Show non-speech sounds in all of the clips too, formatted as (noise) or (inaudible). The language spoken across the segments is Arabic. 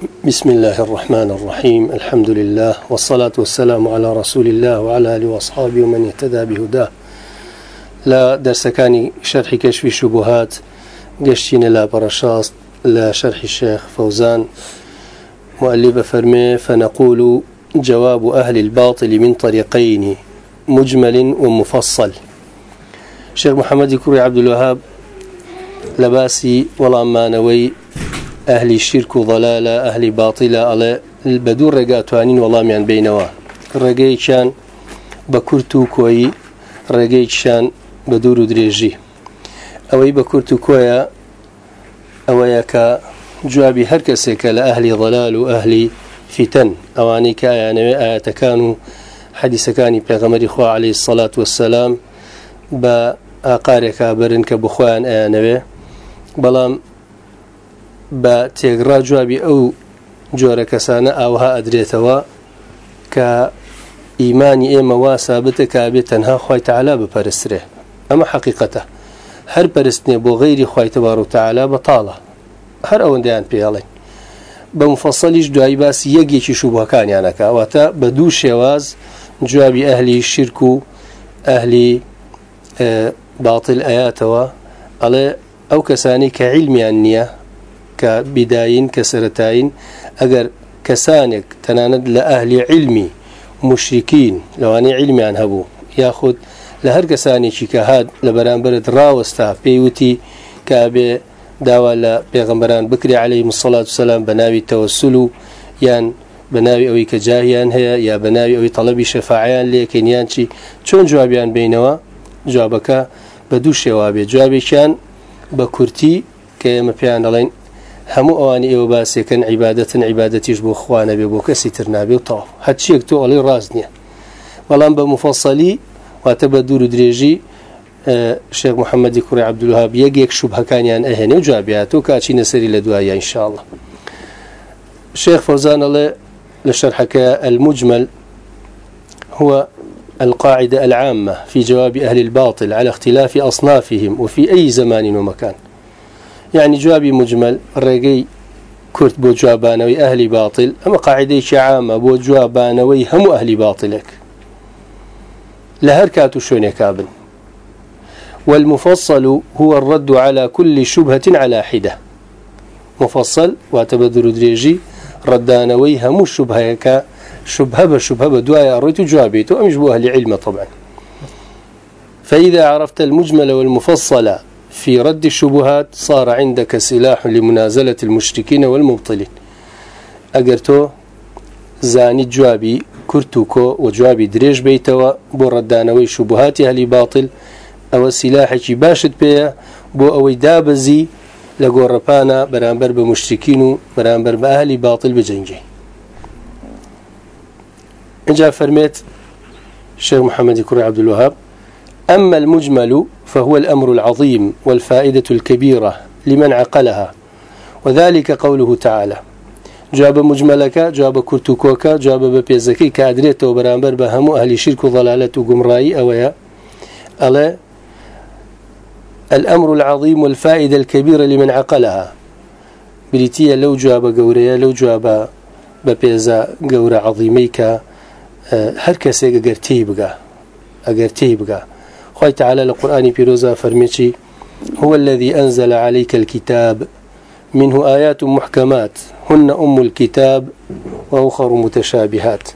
بسم الله الرحمن الرحيم. الحمد لله والصلاة والسلام على رسول الله وعلى آله وأصحابه ومن اهتدى بهداه. لا درس كان شرح كشف الشبهات قشتين لا برشاست لا شرح الشيخ فوزان. مؤلف فرمي فنقول جواب أهل الباطل من طريقين مجمل ومفصل. شيخ محمد كوري عبد الوهاب لباسي والله ما نوي أهل الشرك ضلالة أهل باطلة على البدور رجاء توانين والله من بينوا. رجاء كان بكرتو كوي رجاء كان بدور دريجي. أوي بكرتو كويا أوي كا جوابي هر كسك لأهل ضلال وأهل فتن. أواني كأيان آيات كانوا حديث كان بيغمر إخوة عليه الصلاة والسلام با ئاقارێکا برن کە بخۆیان ئەیانەوێ بەڵام بە تێگڕا جوابی ئەو جۆرە کەسانە ئاوها ئەدرێتەوە کە ئیمانی ئێمە وا سابتە کابێت تەنها خوای تەعالا بپەرسترێ. ئەمە حەقیقەتە. هەر پەرستنێ بۆ غەیری خوای تەبارەک و تەعالا بەتاڵە. هەر ئەوەندەیان پێ بڵێن بە مفەسەلیش دوایی باسی یەکێکی شوبەکانیانەکە. واتە بە دوو شێواز جوابی ئەهلی شرک و ئەهلی باطل ئەیاتەوە. ئەڵێ ئەو کەسانی کە عیلمیان نییە کە بیداین کە سەتاین ئەگەر کەسانێک تەنانەت لە ئەهلی علمی مشرکین لەوانەیە علمیان هەبوو یاخود لە هەر کەسانێکی کە هات لە بەرامبرت ڕاوەستا پێیوتی کابێ داوا لە پێغمبەران بکری عليه مسلات سلام بە ناوی تەوەسل و یان بە ناوی ئەوەی کە جاهیان هەیە یا بە ناوی ئەوەی تەڵەبی شەفاعەتیان لێکەنیان چی چۆن جوابیان بینەوە جوابەکە هەموو ئەوانی ئێوە باسێکن عیبادەتن عیبادەتیش بۆ خوا نەبێ بۆ کەسی تر نابێ و تاو هەچیەک تۆ ئەڵی ڕاست نییە. بەڵام بە مفەسەلی واتە بە دوور و درێژی شێخ محەممەدی کوڕی عبدولهاب یەکێک شوبهەکانیان ئەهێنێ و جوابیات و کاچی نەسەری لە دوایە ئینشاءله شيخ فوزان الله لشرحك المجمل هو القاعدة العامة في جواب أهل الباطل على اختلاف أصنافهم وفي أي زمان ومكان. يعني جوابي مجمل الرقي كرت بو جوابانوي أهل باطل أما قاعدة عامة بو جوابانوي هم أهل باطلك. لهركات شون كابن والمفصل هو الرد على كل شبهة على حدة. مفصل وتبدر دريجي ردانوي هم الشبهة شبهة بشبهة بدوايا أريد جوابيته أمش بو أهل علم طبعا. فإذا عرفت المجمل والمفصل في رد الشبهات صار عندك سلاح لمنازلة المشركين والمبطلين. أقرتو زاني جوابي كرتوكو وجوابي دريج بيتوا بو ردانوي شبهات أهل باطل. أو سلاحك باشد بيا بو أوي دابزي لقوربانا برانبر بمشركين برانبر بأهل باطل بجنجي. جاء فرميت الشيخ محمد كري عبد الوهاب. أما المجمل فهو الأمر العظيم والفائدة الكبيرة لمن عقلها وذلك قوله تعالى جواب مجملك جواب كرتوكوك جواب ببيزكي كأدريت وبرامبر بهم أهل شرك وضلالة وقمرائي أويا؟ ألا؟ الأمر العظيم والفائدة الكبيرة لمن عقلها. بريتيا لو جواب قوريا لو جواب ببيزا قورة عظيميك هر کەسێک ئەگەر خی تعالى لقرآن بيروزا فرميشي هو الذي أنزل عليك الكتاب منه آيات محكمات هن أم الكتاب وأخر متشابهات.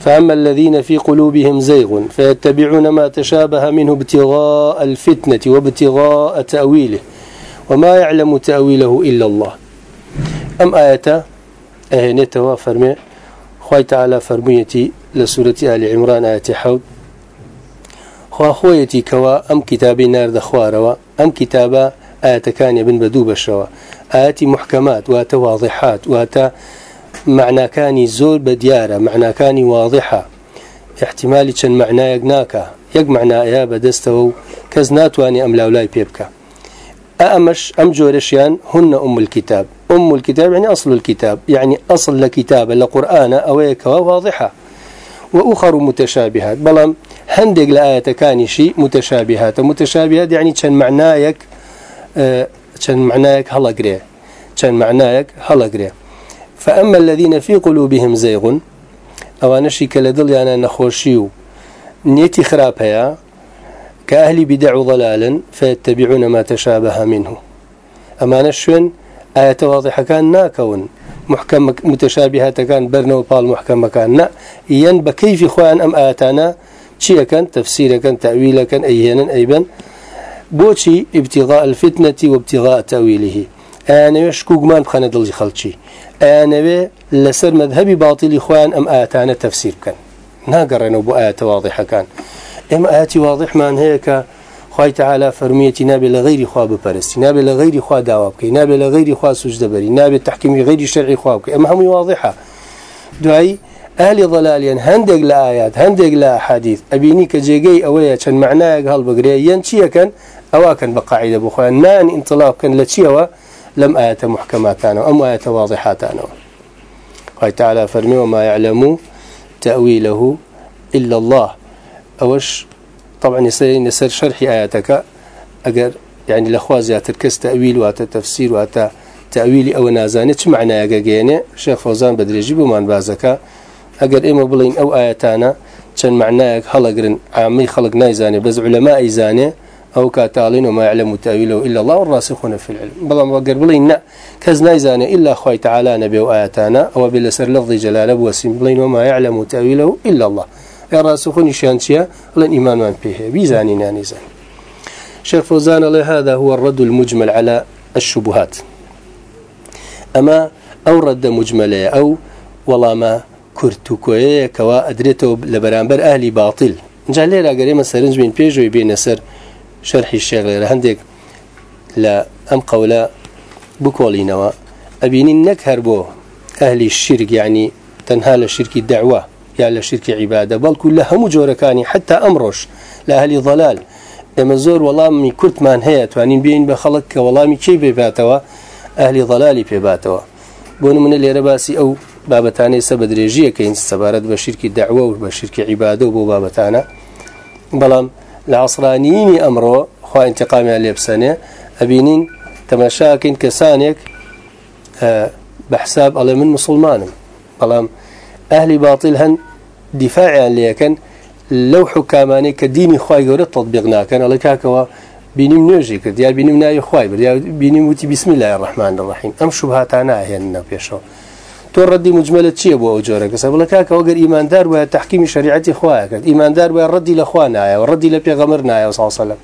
فأما الذين في قلوبهم زيغ فيتبعون ما تشابه منه ابتغاء الفتنة وابتغاء تأويله وما يعلم تأويله إلا الله. أم آية؟ أهنتها فرمي خوي تعالى فرميتي لسورة آل عمران آية حوت خوا خويتي كوا أم كتابي نار دخواروا أم كتابا آية كان يبن بدو بشوا آيات محكمات واتا واضحات معنى كاني زول بديارة معنى كاني واضحة احتمالي كان معنى يقناك يق معنى يا بدستو كزناتواني أم لاولاي بيبكا أمش أم جورشيان هن أم الكتاب أم الكتاب يعني أصل الكتاب يعني أصل لكتاب لقرآن أويك واضحة وأخر متشابهات. بلام هندق لآية كان شيء متشابهات. متشابهات يعني كان معنايك كان معنايك هلا قريه. كان معنايك هلا قريه. فأما الذين في قلوبهم زيغ أو نشي كالدل يعني نخوشيو نيتي خرابها كأهل بدع ضلالا فيتبعون ما تشابه منه. أما نشون آية واضحة كان ناكون. محكم متشابهات كان برنو بال محكم كان. نا ين بكيف خوان أم آياتنا شيء كان تفسير كان تأويل كان أيهنا أيبا بوشي ابتغاء الفتنة وابتغاء تأويله. أنا يشكوك ما بخنا دلجي خلشي. أنا لسر مذهبي باطل إخوان أم آياتنا تفسير كان. ناقرنا بو آيات واضحة كان. أم آيات واضح ما هيك خوای تعالى فرميتي نابي لغير خوا بپرستی نابي لغير خوا دعوا بكي نابي لغير خوا سجده تحكيم غير شرعي خوا بكي اما هم واضحه. دعي أهل ضلاليا هندق لايات هندق لا حديث ابيني كجيجي اويا كان معناه قال بقري ينشي كان أو كان بقاعده بخوا نان انطلاق كان لتشيوا لم آيات محكمات أنا أم آيات واضحات أنا قال تعالى فرمي وما يعلم تأويله إلا الله. أوش طبعا نسر شرح آياتك. أجر يعني الأخوة تركز تأويل واتا تفسير واتا تأويل أو نازانة معنى يجيني شيخ فوزان بدري ومان بازك أجر إما بلين أو آياتنا كان معناه خلقرن عامي خلق نايزاني. بس علماء إيزاني أو كاتالين وما يعلم تأويله إلا الله والراسخون في العلم. بلا ما قر بلين كز نايزاني إلا خوي تعالى نبي وآياتنا أو بلسر لفظ جلال وسيم بلين وما يعلم تأويله إلا الله. الراسخون شانتيا لن إيمان من به بيزاني نانيزان شيخ فوزان الله هذا هو الرد المجمل على الشبهات أما أو رد مجمل أو والله ما كرتوكوية كوا أدريته لبرانبر أهلي باطل جا ليرا قريما سرنج من بيجو يبين سر شرح الشيخ ليرا هندك لا أم قولا بكولينوا أبيني نكهر بو أهل الشرك يعني تنهى للشرك الدعوة يا لشرك عبادة بل كلها مجوركاني حتى أمرش. لأهل ضلال. إما زور والله مي كرت من هي توانين بين بخلق والله مي كي بيباتوا؟ أهل ضلال بيباتوا. بون من اللي رباسي أو بابتاني سبدريجية كين سبارت بشرك دعوة وبشرك عبادة وبو بابتانا. بلام العصرانيين أمره خوا انتقامي اللي بسنة أبينين تماشاكين كسانك أه بحساب الله من مسلمان بلام أهل باطل هن دفاعا ليكن لو حكاماني كديني خواي قولة تطبيقنا كان الله كاكوا بينم نوجي كرد. يا بينم ناي خواي بر يا بينم وتي بسم الله الرحمن الرحيم. أم شبهات أنا هي النبيشو تو ردي مجملة شيء أبو أجورك سبب لك كاكا وقر إيمان دار وتحكيم شريعة خواك إيمان دار وردي لأخوانا وردي لبيغمرنا صلى الله عليه وسلم.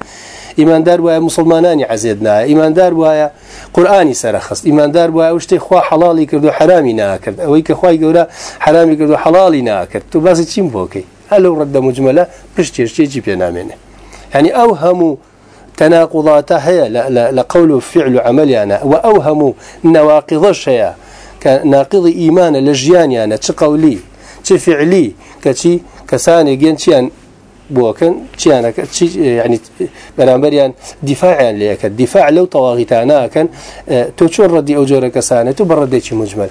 إيمان دار ويا مسلماناني عزيزنا إيمان دار ويا قرآني سرخص إيمان دار ويا وشتي خوا حلالي كردو حرامي ناكرد أويك خواي قولا حرامي كردو حلالي ناكرد تو باسي تشيم بوكي هلو رد مجملة بشتير شيء جيب ينامينه يعني أوهموا تناقضات هي لقول فعل عمل أنا وأوهموا نواقض الشيء كناقض إيمان لجيان أنا تقولي تفعلي كتي كساني جنتيان بوكن تيانا يعني بنامبريان دفاعا ليك الدفاع لو طواغيتانا كان تشور ردي أجورك سانة تبرديش مجمل.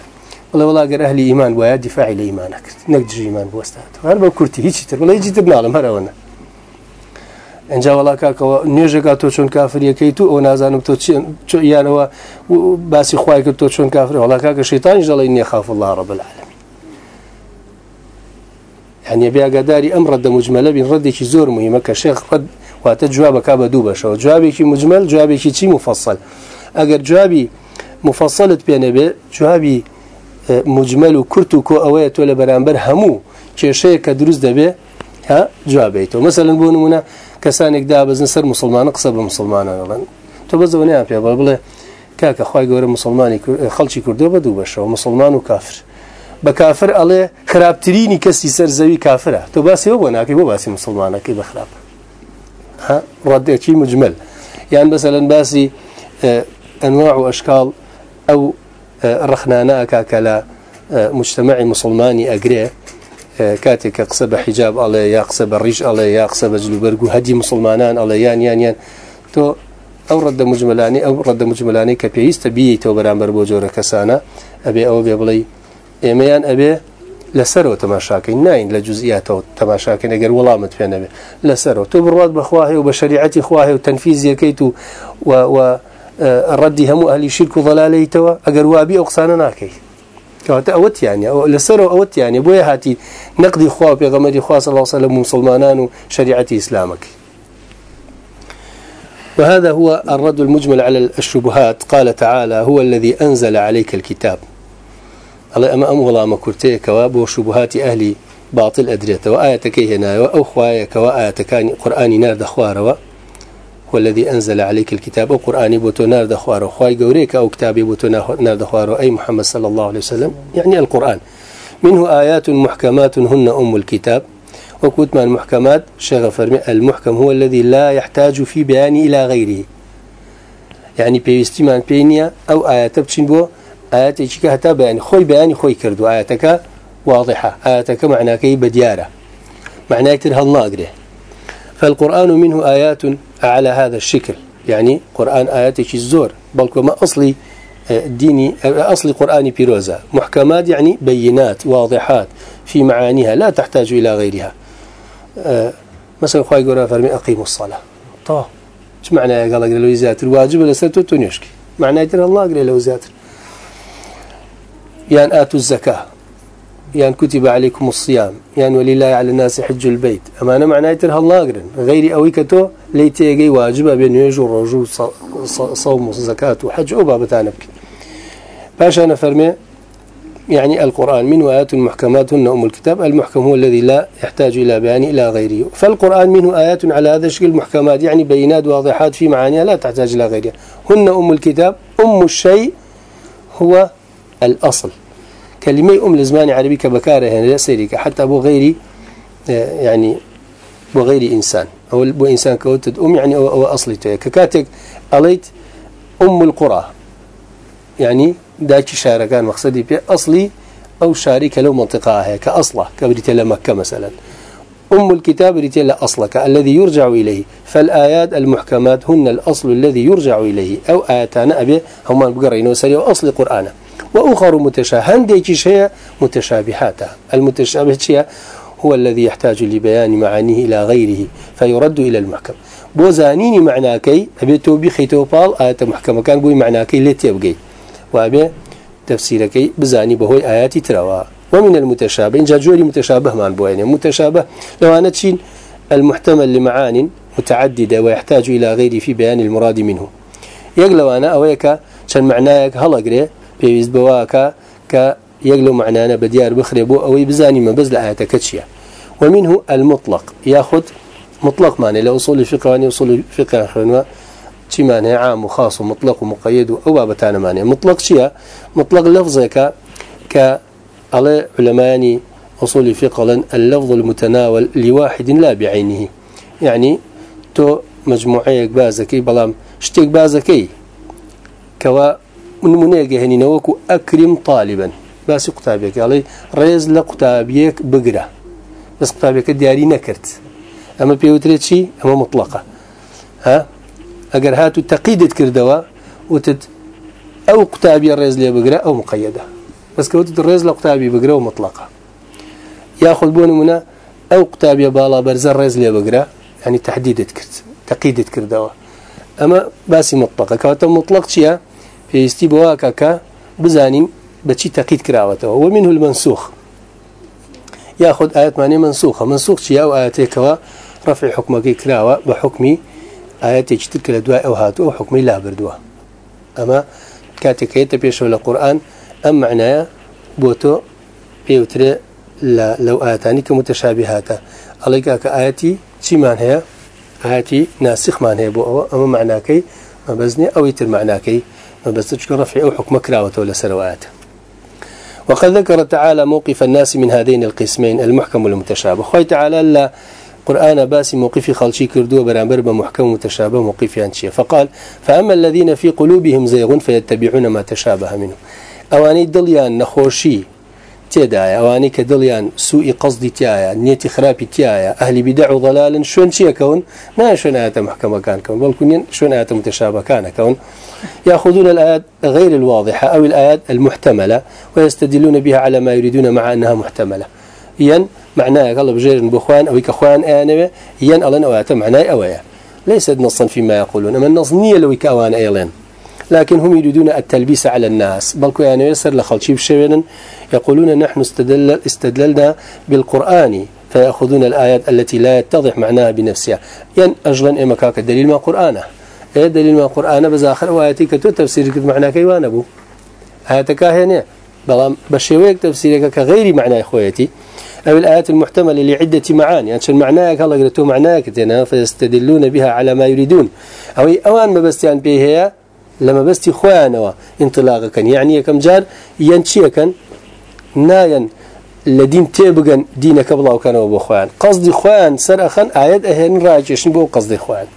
والله والله قال أهل إيمان ويا دفاع لإيمانك نقدر إيمان بوستات هل بكرتي هيك تر ولا يجي تبنا على مهرنا إن جا والله كاك نيجا تو شون كافر يكيتو أو نازانم تو شو يعني هو بس إخوائك تو شون كافر. والله كاك الشيطان جل إني خاف الله رب العالمين. يعني يبي قداري أمر رد مجمل بين ردي كي زور مهمة كشيخ رد وات جوابك أبدو شو. جوابي كي مجمل جوابي كي شيء مفصل. أجر جوابي مفصلة بين بي جوابي آه، مجمل وكرتو كو أويت ولا برامبر همو. كشيء كدروس دبي ها جوابيته مثلا بونمنا كسانك دا بزن سر مسلمان قصب مسلمان. أيضا تبزوني أبي بقول كاك أخوي جور مسلماني خلشي كردو بدو بشو مسلمان وكافر بكافر عليه خرابتريني كسي سر زوي كافرة تو باسي هو ناكي هو باسي كي بخراب ها رد شيء مجمل. يعني مثلا باسي آه انواع واشكال أو آه رخنانا كاكلا آه مجتمعي مسلماني اقريه كاتك قصب حجاب الله يا قصب الريش الله يا قصب جلوبرجو هدي مسلمانان الله يان يان يان تو أو رد مجملاني أو رد مجملاني كبيست بي تو برامبر بوجور كسانا ابي أو بيبلي ئێمەیان ئەبێ لەسەرەوە تەماشاکەین نین لە جزئیاتەوە تەماشاکەین ئەگەر وەڵامت پێ نەبێ. لەسەرەوە تۆ بڕات بەخواهێ و بە شریعەتی خواهێ و تەنفیزیەکەیت و ڕەدی هەموو ئەلی شرک و ضەلالەیتەوە ئەگەر وابی ئەو قسانە ناکەی. كواتا أوت يعني أو لسر أوت يعني بويا هاتي نقدي خواه بيغمري خواه صلى الله عليه وسلم مسلمانان شريعة إسلامك وهذا هو الرد المجمل على الشبهات. قال تعالى هو الذي أنزل عليك الكتاب. الله أما أم والله ما كرتي كواب وشبهات أهلي باطل أدريته وآياتك هنا أو خوايك وآياتك قرآن نار دخوار هو الذي أنزل عليك الكتاب وقرآن بوتو نار دخوار خواي قوريك أو كتابي بوتو نار دخوار أي محمد صلى الله عليه وسلم. يعني القرآن. منه آيات محكمات هن أم الكتاب. وكوت مع المحكمات فرمي المحكم هو الذي لا يحتاج في بيان إلى غيره. يعني بيستمان بينيا أو آيات بتشين آيات إيشك هتا بيان خوي بياني خوي كردو. آياتك واضحة. آياتك معناه كي بديارة. معناه كتر هالناقره فالقرآن منه آيات على هذا الشكل. يعني قرآن آياتك الزور. بل كما أصلي آه، ديني آه، أصل قرآن بيروزا محكمات يعني بينات واضحات في معانيها لا تحتاج إلى غيرها. آه، مثلا خواهي قرأ فرمي أقيموا الصلاة. طه. إيش معنى قال لك لو يزاتر الواجب ولا سنتو تنيشكي معنى يتر الله قال لو زاتر يعني آتوا الزكاة يعني كتب عليكم الصيام يعني ولله على الناس حج البيت. أما أنا معنى يتر الله قرن غير أويكتو ليتيجي واجبة بين يجو رجو صوم وزكاة وحج أو بابتان بك باش أنا فرمي يعني القرآن منه آيات محكمات هن أم الكتاب. المحكم هو الذي لا يحتاج إلى بيان إلى غيره. فالقرآن منه آيات على هذا الشكل محكمات يعني بينات واضحات في معانيها لا تحتاج إلى غيرها. هن أم الكتاب أم الشيء هو الأصل. كلمة أم لزمان عربي كبكارة هنا سيريك حتى أبو غيري يعني أبو غير إنسان. أو أبو إنسان كوتد أم يعني أو, أصلي ككاتك أليت أم القرى. يعني داكي شاركان مقصدي بي أصلي أو شارك لو منطقة هي كأصلة كبريت مكة مثلا. أم الكتاب بريت أصلك الذي يرجع إليه. فالآيات المحكمات هن الأصل الذي يرجع إليه. أو آياتان أبي هما بقرين وسري أصل قرآن وأخر متشابه ديكي شيء متشابهات. المتشابه هو الذي يحتاج لبيان معانيه إلى غيره فيرد إلى المحكم بوزانيني معناكي أبي توبي خيتو بال آيات محكمة كان بوي معناكي لتيبقي وأبي تفسيرك بزاني بهوي آياتي تروا. ومن المتشابه إن جاجوري متشابه مع البوين متشابه لو أنا تشين المحتمل لمعان متعددة ويحتاج إلى غير في بيان المراد منه. يقلو أنا أويك شن معناك هلا بيز بواك ك يقلو معنانا بديار بخربو أو بزاني ما بزل آياتك تشيا ومنه المطلق ياخذ مطلق معنى لأصول الفقه وأن أصول الفقه شي معنى عام وخاص ومطلق ومقيد أو بابتان معنى مطلق شيء مطلق لفظك ك على علماء أصول الفقه اللفظ المتناول لواحد لا بعينه. يعني تو مجموعيك بازكي بلام شتيك بازكي كوا من منيجة هني نوكو أكرم طالبا. بس قتابيك علي ريز لقتابيك بقرة. بس قتابيك دياري نكرت. أما بيوتريتشي أما مطلقة. ها؟ اگر هاتو تقيدت كردوا وتد أو قتابي الرئيس لي بقرا أو مقيدة. بس كوتد الرئيس لقتابي بقرا ومطلقه ياخذ بون منا أو قتابي بالا برز الرئيس لي بقرا يعني تحديدت كرت تقيدت كردوا. أما باسي مطلقة. كوتا مطلق پێویستی بۆ واکە کە بزانین بەچی تەقیت کراوەتەوە. وە من هولمەسوخ یاخود ئاەتمانێ منسوخە. منسوخ چیا و ئاەتێکەوە؟ ڕفی حکومەکەی کراوە بە حکمی ئاەتێکی تر کە لە دوای ئەو هاتووە حکمی لابردووە ئەمە کاتێکەیەتە پێشەوە لە قورآن ئەم معنایە بۆ تۆ پێوترێ لەو ئاەتانی کە متەشابی هاتە ئەڵێکا کە ئاەتی چیمان هەیە؟ ئاەتی ناسیخمان هەیە بۆ ئەوە. ئەمە معناکەی مەبەزنی ئەوەی تر معناکەی بس تشكر رفع أو حكم كراوة ولا سروات. وقد ذكر تعالى موقف الناس من هذين القسمين المحكم والمتشابه. خوي تعالى لا قرآن باسي موقفي خلشي كردو برامبر بمحكم متشابه موقفي أنشي فقال فأما الذين في قلوبهم زيغ فيتبعون ما تشابه منه. أواني دليان نخوشي تيايا نيتي خرابي تيايا أهل بدع وضلال شون شي كون ما شون آيات محكمة كان كون بل كنين شون آيات متشابه كان كون. يأخذون الآيات غير الواضحة أو الآيات المحتملة ويستدلون بها على ما يريدون مع أنها محتملة. ين معناه قال بجير بخوان أو كخوان أنا ين ألن أو معناه أويا. ليست نصا فيما يقولون أما النص نية لو كأوان أيلين. لكن هم يريدون التلبيس على الناس. بل يعني يسر لخلشي بشيئا يقولون نحن استدل استدللنا بالقرآن فيأخذون الآيات التي لا يتضح معناها بنفسها. ين أجلا إما كاك الدليل ما قرآنه. إيه دليل ما قرآن بزاخر وآياتي كتو تفسير كت كيوان أبو آياتك هنا. بلام بشيويك تفسيرك كغير معنى إخواتي. أو الآيات المحتملة لعدة معاني. يعني معناك الله قلتو معناك تنا فيستدلون بها على ما يريدون. أو أوان ما بستيان بها لما بستي خوانا انطلاقا يعني كم جار ينشيكا ناين لدين تبغن دينك بلا وكانوا بخوان قصد خوان سرخا آيات أهل راجشن بو قصد خوان؟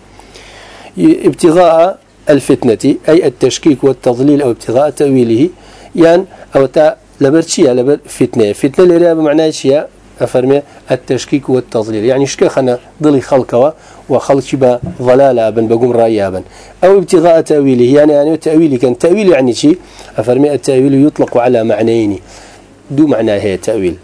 ابتغاء الفتنة أي التشكيك والتضليل أو ابتغاء تأويله يعني أو تا لبرشيا لبر فتنة. فتنة اللي بمعنى شيء أفرمي التشكيك والتضليل. يعني شكا خنا ضلي خلقه وخلق با ضلالة بن بقوم رأيابا أو ابتغاء تأويله. يعني يعني تأويله كان تأويل يعني شيء أفرمي التأويل يطلق على معنيين. دو معنى هي تأويل.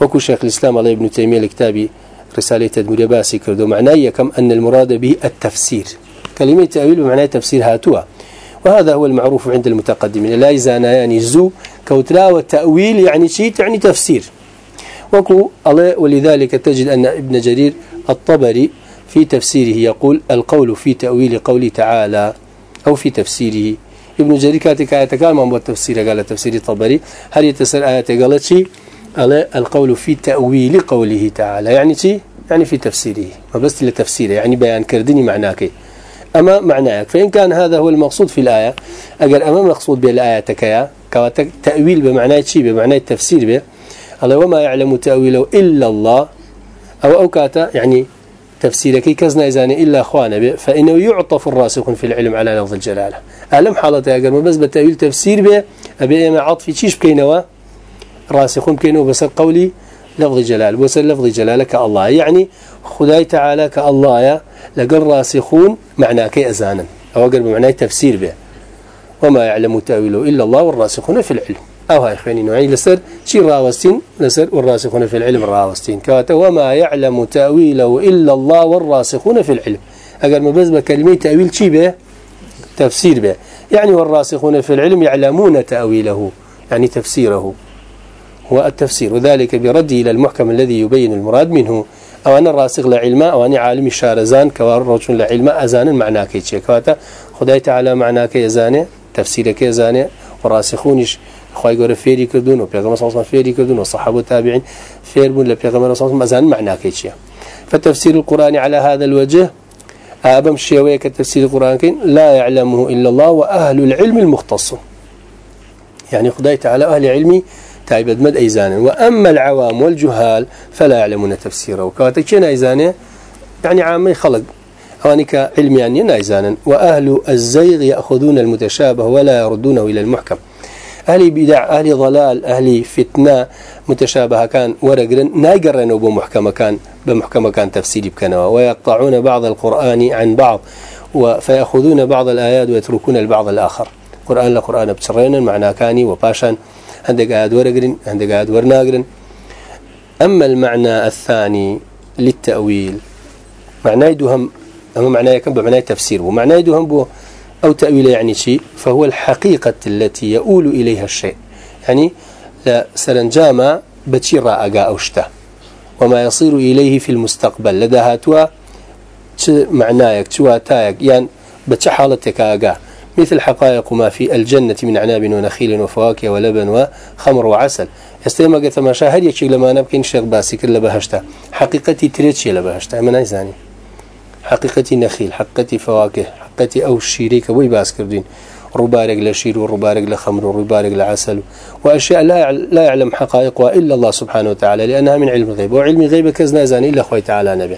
وكو شيخ الإسلام الله ابن تيمية الكتابي رسالة تدمير باسي كردو معناه كم أن المراد به التفسير. كلمة تأويل بمعنى تفسير هاتوا. وهذا هو المعروف عند المتقدمين. لا يزانا يعني زو. كوتلا والتأويل يعني شيء يعني تفسير. وكو ولذلك تجد أن ابن جرير الطبري في تفسيره يقول القول في تأويل قول تعالى أو في تفسيره. ابن جرير كاتك آية قال ما هو التفسير قال تفسير الطبري. هل يتسر آية؟ قالت شيء القول في تأويل قوله تعالى. يعني شيء يعني في تفسيره. ما بس لتفسيره يعني بيان كردني معناك. أما معناك فإن كان هذا هو المقصود في الآية أجل أما مقصود بالآية تكيا تأويل بمعنى شيء بمعنى التفسير به الله وما يعلم تأويله إلا الله. أو أوكاتا يعني تفسيرك كزنا إذان إلا أخوانا فإنه يعطف الراسخ في العلم على لفظ الجلالة. ألم حالته أقل ما بس بتأويل تفسير به أبي إما عطفي تشيش بكينوا؟ راسخون بكينوا بس قولي لفظ جلال بس لفظ جلالة كالله. يعني خداي تعالى كالله لقل راسخون معناك أزانا. أو أقل بمعنى تفسير به وما يعلم تأويله إلا الله والراسخون في العلم. أو هاي إخواني نوعين لسر. شي راوستين لسر والراسخون في العلم راوستين. كواتا وما يعلم تأويله إلا الله والراسخون في العلم. أقل ما بس بكلمة تأويل شي به؟ تفسير به. يعني والراسخون في العلم يعلمون تأويله يعني تفسيره. هو التفسير. وذلك برده إلى المحكم الذي يبين المراد منه. أو أن الراسخ لعلم أو أن عالم الشارزان كوارج لعلم أزان معناه كي كواتا خداي تعالى معناه كي أزانه تفسيرك أزانه وراسخونش خواهي قول فيري كردون كردون والصحابة التابعين فير بون لبيغمبر صلى الله عليه وسلم معناه كيتشيا فتفسير القرآن على هذا الوجه أبم شيوية كتفسير القرآن كين لا يعلمه إلا الله وأهل العلم المختص يعني خداي تعالى أهل علمي تعبد مد أيزانا وأما العوام والجهال فلا يعلمون تفسيره وكاتكين أيزانا يعني عامي خلق. أوانك علمي يعني نايزانا وأهل الزيغ يأخذون المتشابه ولا يردونه إلى المحكم أهل بدع أهل ضلال أهل فتنة متشابهة كان ورقرن. ناقرن بمحكمة كان بمحكمة كان تفسير بكنوا ويقطعون بعض القرآن عن بعض فيأخذون بعض الآيات ويتركون البعض الآخر. قرآن لقرآن بسرين معنى كاني وباشا عندك آيات ورقرن عندك آيات ورناقرن. أما المعنى الثاني للتأويل معناه يدهم أما معناه يكون بمعنى تفسير ومعناه يدهم بو أو تأويل يعني شيء فهو الحقيقة التي يؤول إليها الشيء. يعني سرنجاما بتشير أقا أوشته وما يصير إليه في المستقبل. لدى هاتوا معنايك توا تايك يعني بتحالتك أقا. مثل حقائق ما في الجنة من عناب ونخيل وفواكه ولبن وخمر وعسل. استيما قلت ما شاهد يكشي لما نبكين شيخ باسي كل بهشته حقيقتي تريتشي لبهشته من أيزاني حقيقتي نخيل حقيقتي فواكه حقيقتي أو الشيريك وي باس كردين. ربارق لشير وربارق لخمر وربارق لعسل وأشياء لا لا يعلم حقائقها إلا الله سبحانه وتعالى لأنها من علم الغيب. وعلم الغيب كزنا زان إلا خوي تعالى نبي.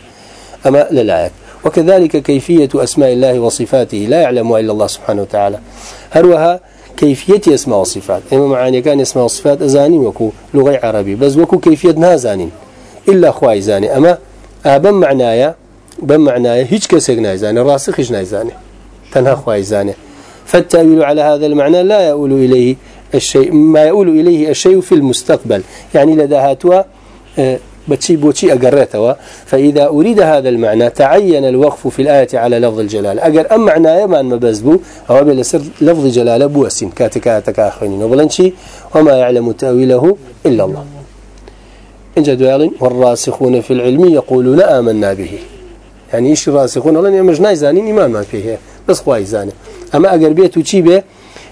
أما للآيات وكذلك كيفية أسماء الله وصفاته لا يعلمها إلا الله سبحانه وتعالى. هروها كيفية اسماء وصفات إما معاني كان اسماء وصفات أزاني وكو لغة عربي بس وكو كيفية نازانين إلا خواي زاني. أما أبا معنايا بمعنى هيج كسك نايزانه راسخش نايزانه تنها خوايزانه فالتأويل على هذا المعنى لا يؤول إليه الشيء ما يؤول إليه الشيء في المستقبل. يعني لدى هاتوا آه، بتشي بوشي أقريتها فإذا أريد هذا المعنى تعين الوقف في الآية على لفظ الجلالة أقر أم معنى يمان مبزبو؟ هو بلسر لفظ جلالة بوسين كاتكاتك آخرين وبلنشي وما يعلم تأويله إلا الله. إن جدوال والراسخون في العلم يقولون آمنا به. يعني إيش الراسخون الله يمجنا زانين إيمان ما فيه. بس خواهي زاني أما أقر بيتو تشي به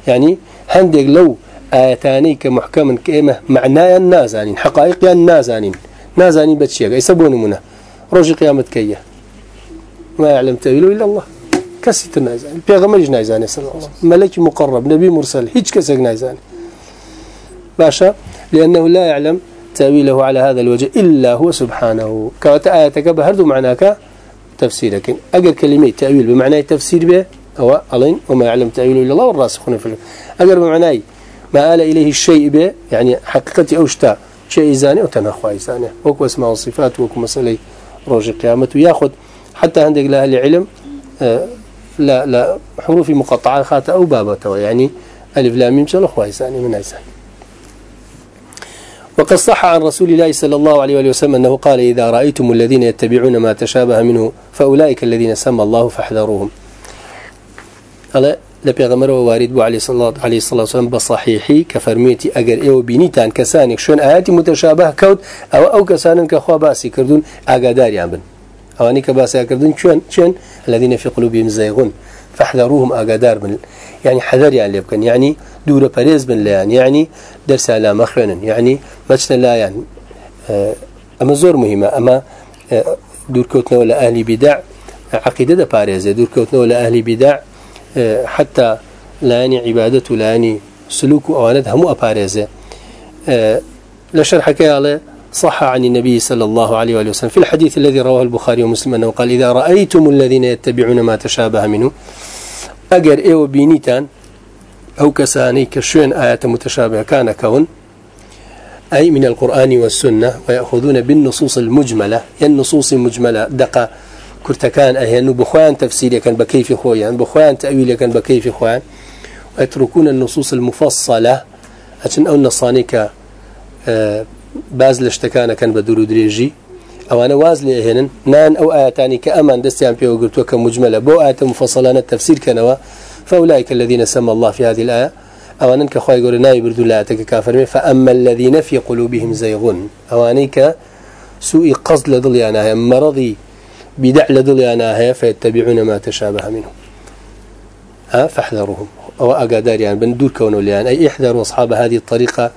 يعني هندق لو آياتاني كمحكم كإمة معنايا نازانين حقائق نازانين نازانين بتشيغ يسبون منا روج قيامة كيه ما يعلم تأويله إلا الله. كسيت النازان بيغمر نايزاني صلى الله. ملك مقرب نبي مرسل هيج كسك نايزاني باشا لأنه لا يعلم تأويله على هذا الوجه إلا هو سبحانه. كواتا آياتك بهردو معناك تفسيرك أقل كلمة تأويل بمعنى التفسير به هو ألين وما يعلم تأويله إلا الله والراسخون في العلم أقل بمعنى ما آل إليه الشيء به يعني حقيقة أوشتا شيء زاني وتنخوا زاني وكو أسماء الصفات وكو مسألة روج القيامة وياخذ حتى عندك لأهل العلم آه، لا لا حروف مقطعة خاطئة أو بابته يعني ألف لام ميم شل أخوة زاني من أيسان وقد صح عن رسول الله صلى الله عليه وسلم أنه قال إذا رأيتم الذين يتبعون ما تشابه منه فأولئك الذين سمى الله فاحذروهم. لبيغمر وارد بو عليه الصلاة عليه الصلاة والسلام بصحيحي كفرميتي أجر إيو بينيتان كسانك شون آيات متشابه كود أو أو كسانن كخوا باسي كردون أجدار يعمل أواني كباسي كردون شون شون الذين في قلوبهم زيغون فاحذروهم أجدار من يعني حذر يعني يعني دورة باريز من ليان يعني درس لا يعني لا يعني أما زور مهمة أما دور كوتنا ولا أهل بدع عقيدة دا باريزة دور كوتنا ولا أهل بدع حتى لاني عبادته لاني سلوك أوانت هم أبارزة لشرح كيالة صح عن النبي صلى الله عليه وآله وسلم في الحديث الذي رواه البخاري ومسلم أنه قال إذا رأيتم الذين يتبعون ما تشابه منه أجر إيو بينيتان أو كساني كشوين آيات متشابهة. كان كون أي من القرآن والسنة ويأخذون بالنصوص المجملة. النصوص المجملة دقا كرتكان أهينو بخوان تفسير كان بكيف خويا بخوان تأويل كان بكيف خوان. ويتركون النصوص المفصلة. عشان أو النصانيك آه باز لشتكان كان بدور دريجي. أو أنا واز نان أو آياتاني كأمان دستيان بيه وقلت وكمجملة بو آيات مفصلة التفسير كانوا فأولئك الذين سمى الله في هذه الآية أو أنك خوي يقول ناي بردو لا كافر فأما الذين في قلوبهم زيغون أو أنك سوء قصد لضل مرضي بدع لدل أنا هي فيتبعون ما تشابه منه. ها فاحذرهم أو أقدار يعني بندور كونه ليان أي احذروا أصحاب هذه الطريقة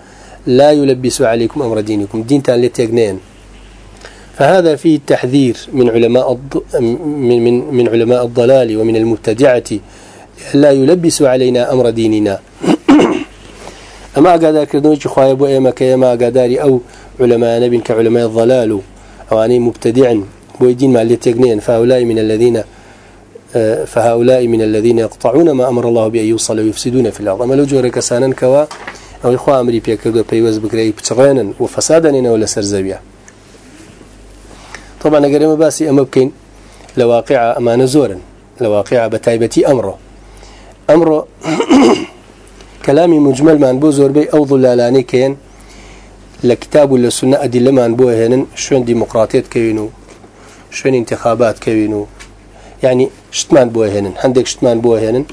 لا يلبسوا عليكم أمر دينكم. دين تان لتجنين فهذا فيه التحذير من علماء. من من من علماء الضلال ومن المبتدعة لا يلبسوا علينا أمر ديننا. (coughs) أما قادر كردونش خوايب وإما كيما قاداري أو علماء نبي كعلماء الضلال أو أني مبتدع بويدين مع التقنين فهؤلاء من الذين فهؤلاء من الذين يقطعون ما أمر الله بأن يوصل ويفسدون في الأرض. أما لو جورا كسانا كوا أو إخوة أمري بيكردو بيوز بكري بتغينا وفسادا إنا ولا سرزبيا طبعا أقرأ ما باسي أما بكين لواقع أما زورا لواقع بتايبتي أمره. أمره (coughs) كلامي مجمل ما نبو زور بي أو ظلالاني كين لكتاب ولا سنة أدلة ما نبوه هنا شون ديمقراطية كينو شوين انتخابات كوينو يعني شتمان بوهنن عندك شتمان بوهنن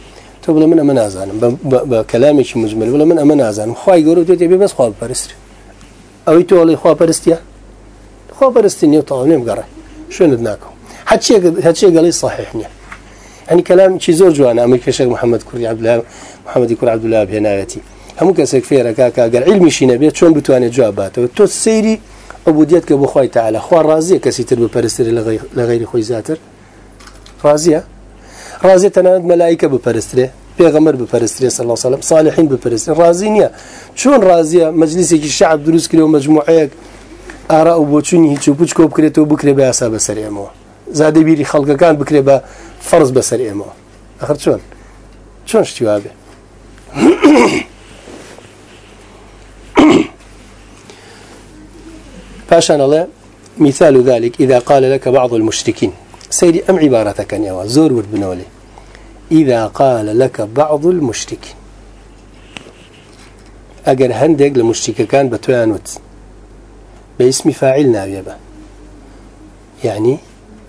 تقول من أمن أزانم بكلامي شيء مجمل ولا من أمن أزانم. خواي يقولوا تبي بس خواب برستر أو يتولي خواب برستيا؟ خواب برستني وطبعا نيم ندناكم حد شيء حد شيء قال لي صحيحني يعني كلام شيء زوج وأنا أمريكا شيخ محمد كوري عبد الله محمد يكون عبد الله بهنايتي. هم كسك فيرا كاكا قال علمي شي نبي شلون بتواني جواباته تو سيري عبوديتك بو خوي تعالى. خو راضي كسيتر ببرستر لغير خوي زاتر. راضيه راضيه تناد ملائكة ببرستر پیغمبر بپرستری صلی الله علیه وسلم صالحین بپرستری راضی نیه چون راضیه مجلسی که شعب دروست کرده و مجموعه آراء و بوچونی هیچ و پوچ کوب کرده تو بکره به اصاب بسر امو. زاده بیری فرض بسر امو آخر چون چون شتیوابه فاشان الله مثال ذلك إذا قال لك بعض المشركين. سيدي أم عبارتك يا زور بنولي إذا قال لك بعض المشركين. أجر هندق لمشرك كان بتوانوت باسم فاعل نابيبا يعني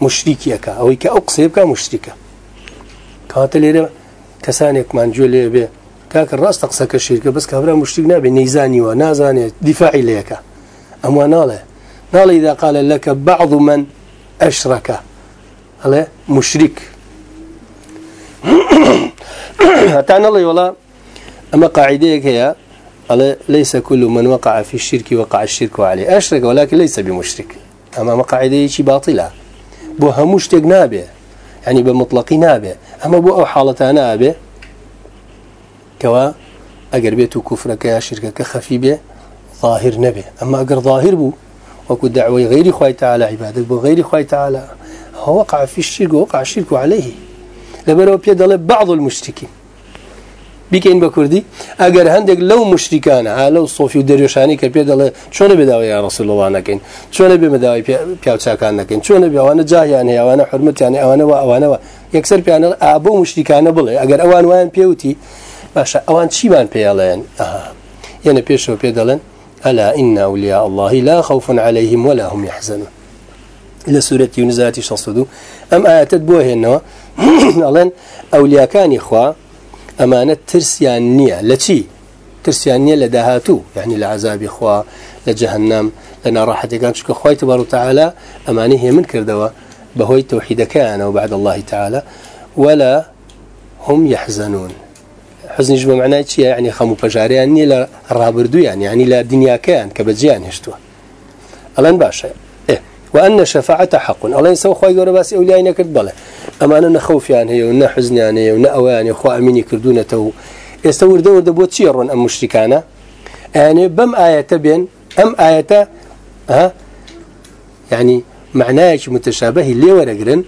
مشركيك أو كأقصيبك مشركة كاتل كسانك من جولي كاك الرأس تقصك الشركة بس كابرا مشرك نابي نيزاني ونازاني دفاعي ليك أما ناله ناله إذا قال لك بعض من أشرك. هلا مشرك. (coughs) تعني الله والله أما قاعدة هي قال ليس كل من وقع في الشرك وقع الشرك عليه. أشرك ولكن ليس بمشرك. أما ما بو هموش تقنابه يعني بمطلق نابه أما بو أو حالة نابه كوا أجر بيتو كفرك يا شركك خفي به ظاهر نبي أما أجر ظاهر بو وكو دعوة غير خوي تعالى عبادك بو غير خوي تعالى هو وقع في الشرك ووقع الشرك عليه لبرو بيدل بعض المشركين بكين بكردي اگر هندك لو مشركان لو صوفي ودريوشاني كبيدل شلون بداوي يا رسول الله نكين شلون بمداوي بياوتشاكان نكين شلون بيوانا جاهيان وأنا حرمت يعني وأنا وأنا يكسر بيانا ابو مشركان بلا اگر اوان وان بيوتي باشا اوان شي بان بيالين آه يعني بيشو بيدلن الا إن أولياء الله لا خوف عليهم ولا هم يحزنون. سورة يونزات شصدو أم آيات بوه إنه ألين أولياء كان إخوة أمانة ترسيان نية لتي ترسيان نية لدهاتو يعني لعذاب إخوة لجهنم لنا راحة. كان شكو أخوة تبارك وتعالى أمانة هي من كردوا. بهوي توحيد كان وبعد الله تعالى. ولا هم يحزنون. حزن جمع معناه شيء يعني خمو بجاريان نية لرابردو يعني يعني لا دنيا كان كبجيان هشتوا ألان باشا. وأن شفاعة حق. الله يسوي خوي جورا بس أولياء نكرد بله أما أنا نخوف يعني ونا حزن يعني ونا أوان خو أميني كردونة تو. يستور دور دبوت شيرون أم مشركانا. يعني بم آية بين أم آية ها؟ يعني معناه متشابه اللي ورقرن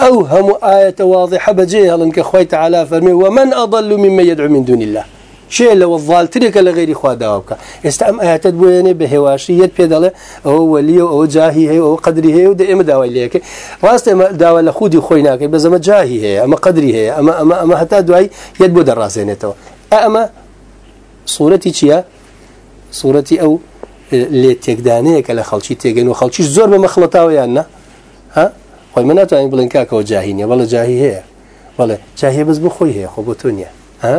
أو هم آية واضحة بجيها لنك خوي تعالى فرمي ومن أضل ممن يدعو من دون الله. شێ لەوە ڤالترێکە لە غێری خواداوا بکە. ئێستا ئەم ئاەت بێنێ بە هێواشیەت پێ دەڵێ ئەوە وەلیە ئەوە جاهی هەیە ئەوە قدرری هەیە و دە ئێمە داوای لەکە ڕاست ئێمە داوا لە خودی خۆی ناکەی بەزەمە جاهی هەیە ئەمە قدرری هەیە ئەمە ئەمە ئەمە هەتا دوای یەت بۆ دەڕازێنێتەوە. ئەمە سوورەتی چییە؟ سوورەتی ئەو لێ تێکدانەیەکە لە خەڵکی تێگەن و خەڵکی زۆر بە مەخڵەتاویان نه ها؟ خۆی من ناتوانین بڵێن کاکەەوە جاهینە بەڵە جاهی هەیە. بەڵێ جاهێ بەس بۆ خۆی هەیە خۆ بۆ تۆ نیە ها؟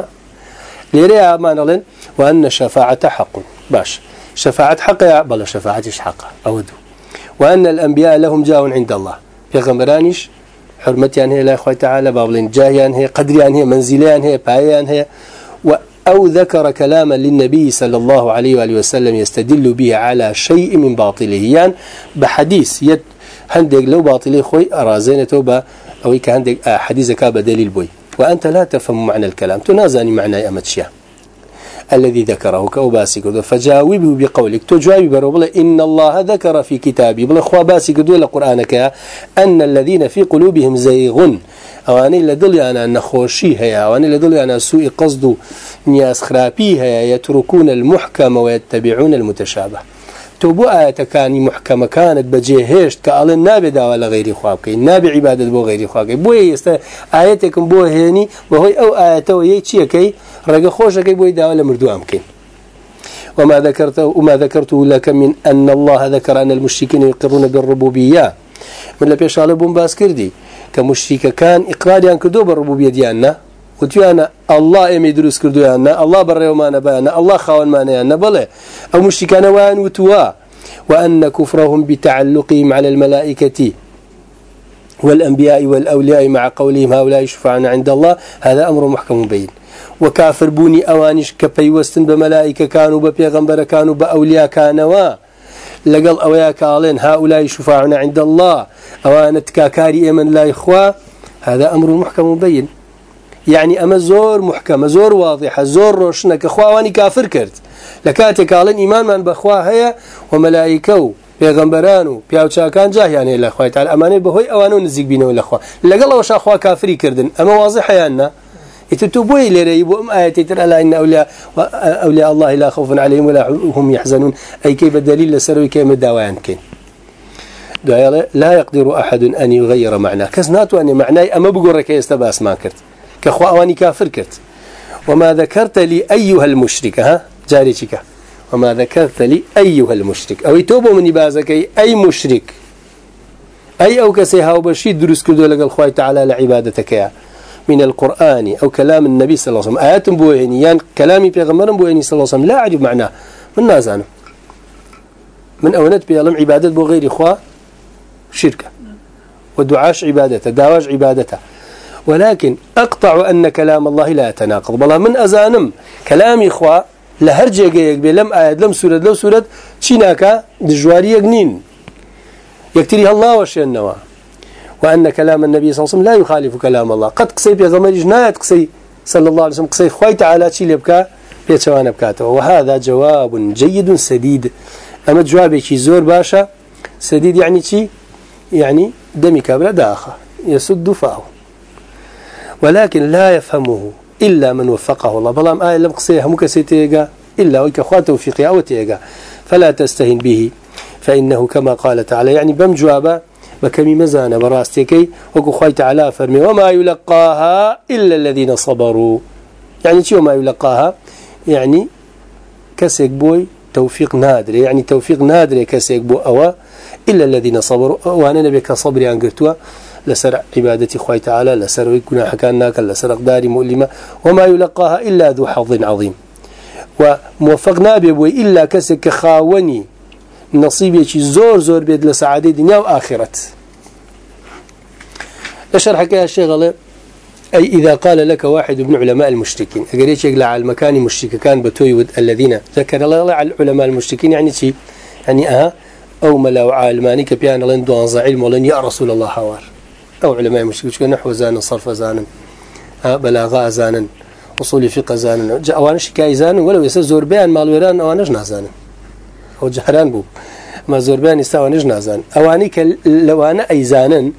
ليري أمان لين وأن شفاعة حق. باش. شفاعة حق يا بلا شفاعة حق؟ أودو وأن الأنبياء لهم جاء عند الله. في غمرانيش حرمتي هي لا إخوة تعالى بابلين جاهيان هي قدريان هي منزليان هي بايان هي. أو ذكر كلاما للنبي صلى الله عليه وآله وسلم يستدل به على شيء من باطله. يعني بحديث يد هندق لو باطله خوي أرازين توبة أو كهندق حديث كاب دليل بوي. وأنت لا تفهم معنى الكلام. تنازعني معنى أمتشيا الذي ذكره كأباسك فجاوبه بقولك. تجاوب بربلا إن الله ذكر في كتابه بلا أخوة باسك دول قرآنك أن الذين في قلوبهم زيغ أواني لدل أنا نخوشي هيا. أواني لدل أنا سوء قصد نياس خرابي هيا. يتركون المحكم ويتبعون المتشابه. تو بو آياتكاني محكمة كانت بجيهشت كأل النابي داوا لغيري خوابك النابي عبادة بو غيري خوابك بو يستا آياتكم بو هيني وهي أو آياته يتشي كي رقا خوشك بو داوا لمردو أمكن وما ذكرته وما ذكرته لك من أن الله ذكر أن المشركين يقرون بالربوبية. من لبيش على بوم باس كمشرك كان إقراريان كدو بالربوبية ديالنا وتيانا الله إمي دروس كردو يانا الله بريو ما نبانا الله خاون ما نيانا بله أو مشركان وان وتوا. وأن كفرهم بتعلقهم على الملائكة والأنبياء والأولياء مع قولهم هؤلاء يشفعون عند الله. هذا أمر محكم بين. وكافر بوني أوانش كبيوستن بملائكة كانوا ببيغمبر كانوا بأولياء كانوا. لقل أويا كالين هؤلاء يشفعون عند الله. اوانت كاكاري امن لا اخوا هذا أمر محكم بين. يعني أما زور محكمة زور واضحة زور روشنة كخواواني كافر كرت لكاتك قالن إيمان من بخوا هي وملائكة پیغمبران و پیاوچاکان جاهیان إلى خوای تعالی امانه به هوی اوانو نزیک بینو إلى خوا. لقل واش اخوا کافری کردن. اما واضح یاننا اتتوبوا إلى ريب ام ايات ترى الا ان اولياء اولياء الله لا خوف عليهم ولا هم يحزنون. اي كيف الدليل لسروي كيما داوان كين لا يقدر أحد أن يغير معناه. كزنات ان معناه اما بقول يستباس ما كرت كخوا أواني كافر كرت وما ذكرت لي أيها المشرك ها؟ جاريتك وما ذكرت لي أيها المشرك. أو يتوب من بازك أي مشرك. أي أو كسيها وبشي دروس كدو لك الخواي تعالى لعبادتك من القرآن أو كلام النبي صلى الله عليه وسلم. آيات بوهني يعني كلامي بيغمر بوهني صلى الله عليه وسلم. لا أعرف معناه من نازانه من أونت بيالم عبادة بو إخوة؟ شركة. ودعاش عبادته داواش عبادته. ولكن أقطع أن كلام الله لا يتناقض. بلا من أزانم كلام إخوة لهرجة جيك بلم آيات لم سورة لو سورة شناكا دجواري يقنين. يكتريها الله وشينوا وأن كلام النبي صلى الله عليه وسلم لا يخالف كلام الله. قد قصي بيغمر جنايات قصي صلى الله عليه وسلم قصي خوي تعالى شي لبكا بيتشوانا بكاته. وهذا جواب جيد سديد. أما جوابي شي زور باشا سديد يعني شي يعني دمي كابلا داخل يسد فاه ولكن لا يفهمه إلا من وفقه الله. بلام آية لم قصيها مكسيتيغا إلا ويك أخوة توفيقي أو تيغا فلا تستهن به. فإنه كما قال تعالى يعني بم جوابا بكمي مزانا براستيكي وكو خوي تعالى فرمي وما يلقاها إلا الذين صبروا. يعني شو ما يلقاها؟ يعني كسيك بوي توفيق نادر يعني توفيق نادر كسيك بو أوا إلا الذين صبروا. وأنا نبيك صبري عن قرتوا لسر عبادة خوي تعالى لسر يكون حكاناك لسر أقدار مؤلمة وما يلقاها إلا ذو حظ عظيم. وموفقنا بيبوي إلا كسك خاوني نصيبي زور زور بيد لسعادة دنيا وآخرة. لشرح يا الشيخ أي إذا قال لك واحد من علماء المشركين أقريت يقلع على المكان مشرك كان بتويود الذين ذكر الله على العلماء المشركين يعني شيء يعني أها أو ملا عالماني كبيان لين دوان علم ولن يا رسول الله حوار. أو علماء المشركين نحو زان صرف زان بلاغاء زان أصول فقه زان أوانا شكاي زان ولو يسر زور بيان مال ويران أوانش نازان أو جهران بو ما زور بيان يستوانش نازان أواني لو أنا أي زانن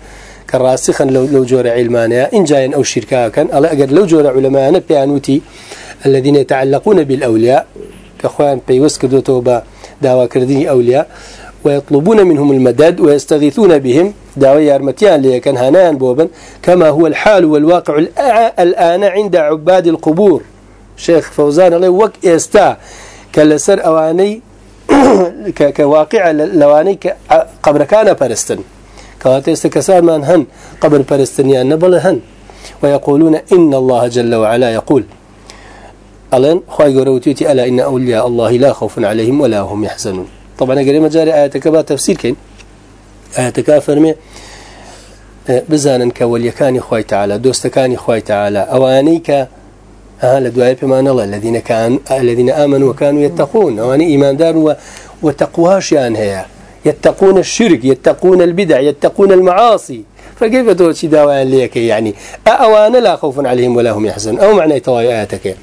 كراسخا لو لو جور علمانيا إن جاين أو شركاء كان الله أجر لو جور علماء بيانوتي الذين يتعلقون بالأولياء كأخوان بيوس كدوتو دعوة كردين أولياء ويطلبون منهم المدد ويستغيثون بهم دعوة يارمتيان ليكن هنان بوبا كما هو الحال والواقع الآن عند عباد القبور. شيخ فوزان الله وك إستا كالسر أواني (coughs) كواقع لواني قبر كان فرستن كواتي استكسار من هن قبر فرستنيان نبل هن. ويقولون إن الله جل وعلا يقول. ألين خواهي قروتيتي ألا إن أولياء الله لا خوف عليهم ولا هم يحزنون. طبعا قريب مجاري آياتك با تفسير كين. آياتك فرمي بزانا كوليكاني خواهي تعالى دوستكاني خواهي تعالى أوانيك ها لدعاء بمان الله الذين كان الذين آمنوا وكانوا يتقون. أواني إيمان دار يعني هي يتقون الشرك يتقون البدع يتقون المعاصي. فكيف تقول شي دواء ليك؟ يعني أوان لا خوف عليهم ولا هم يحزن أو معنى تواي آياتك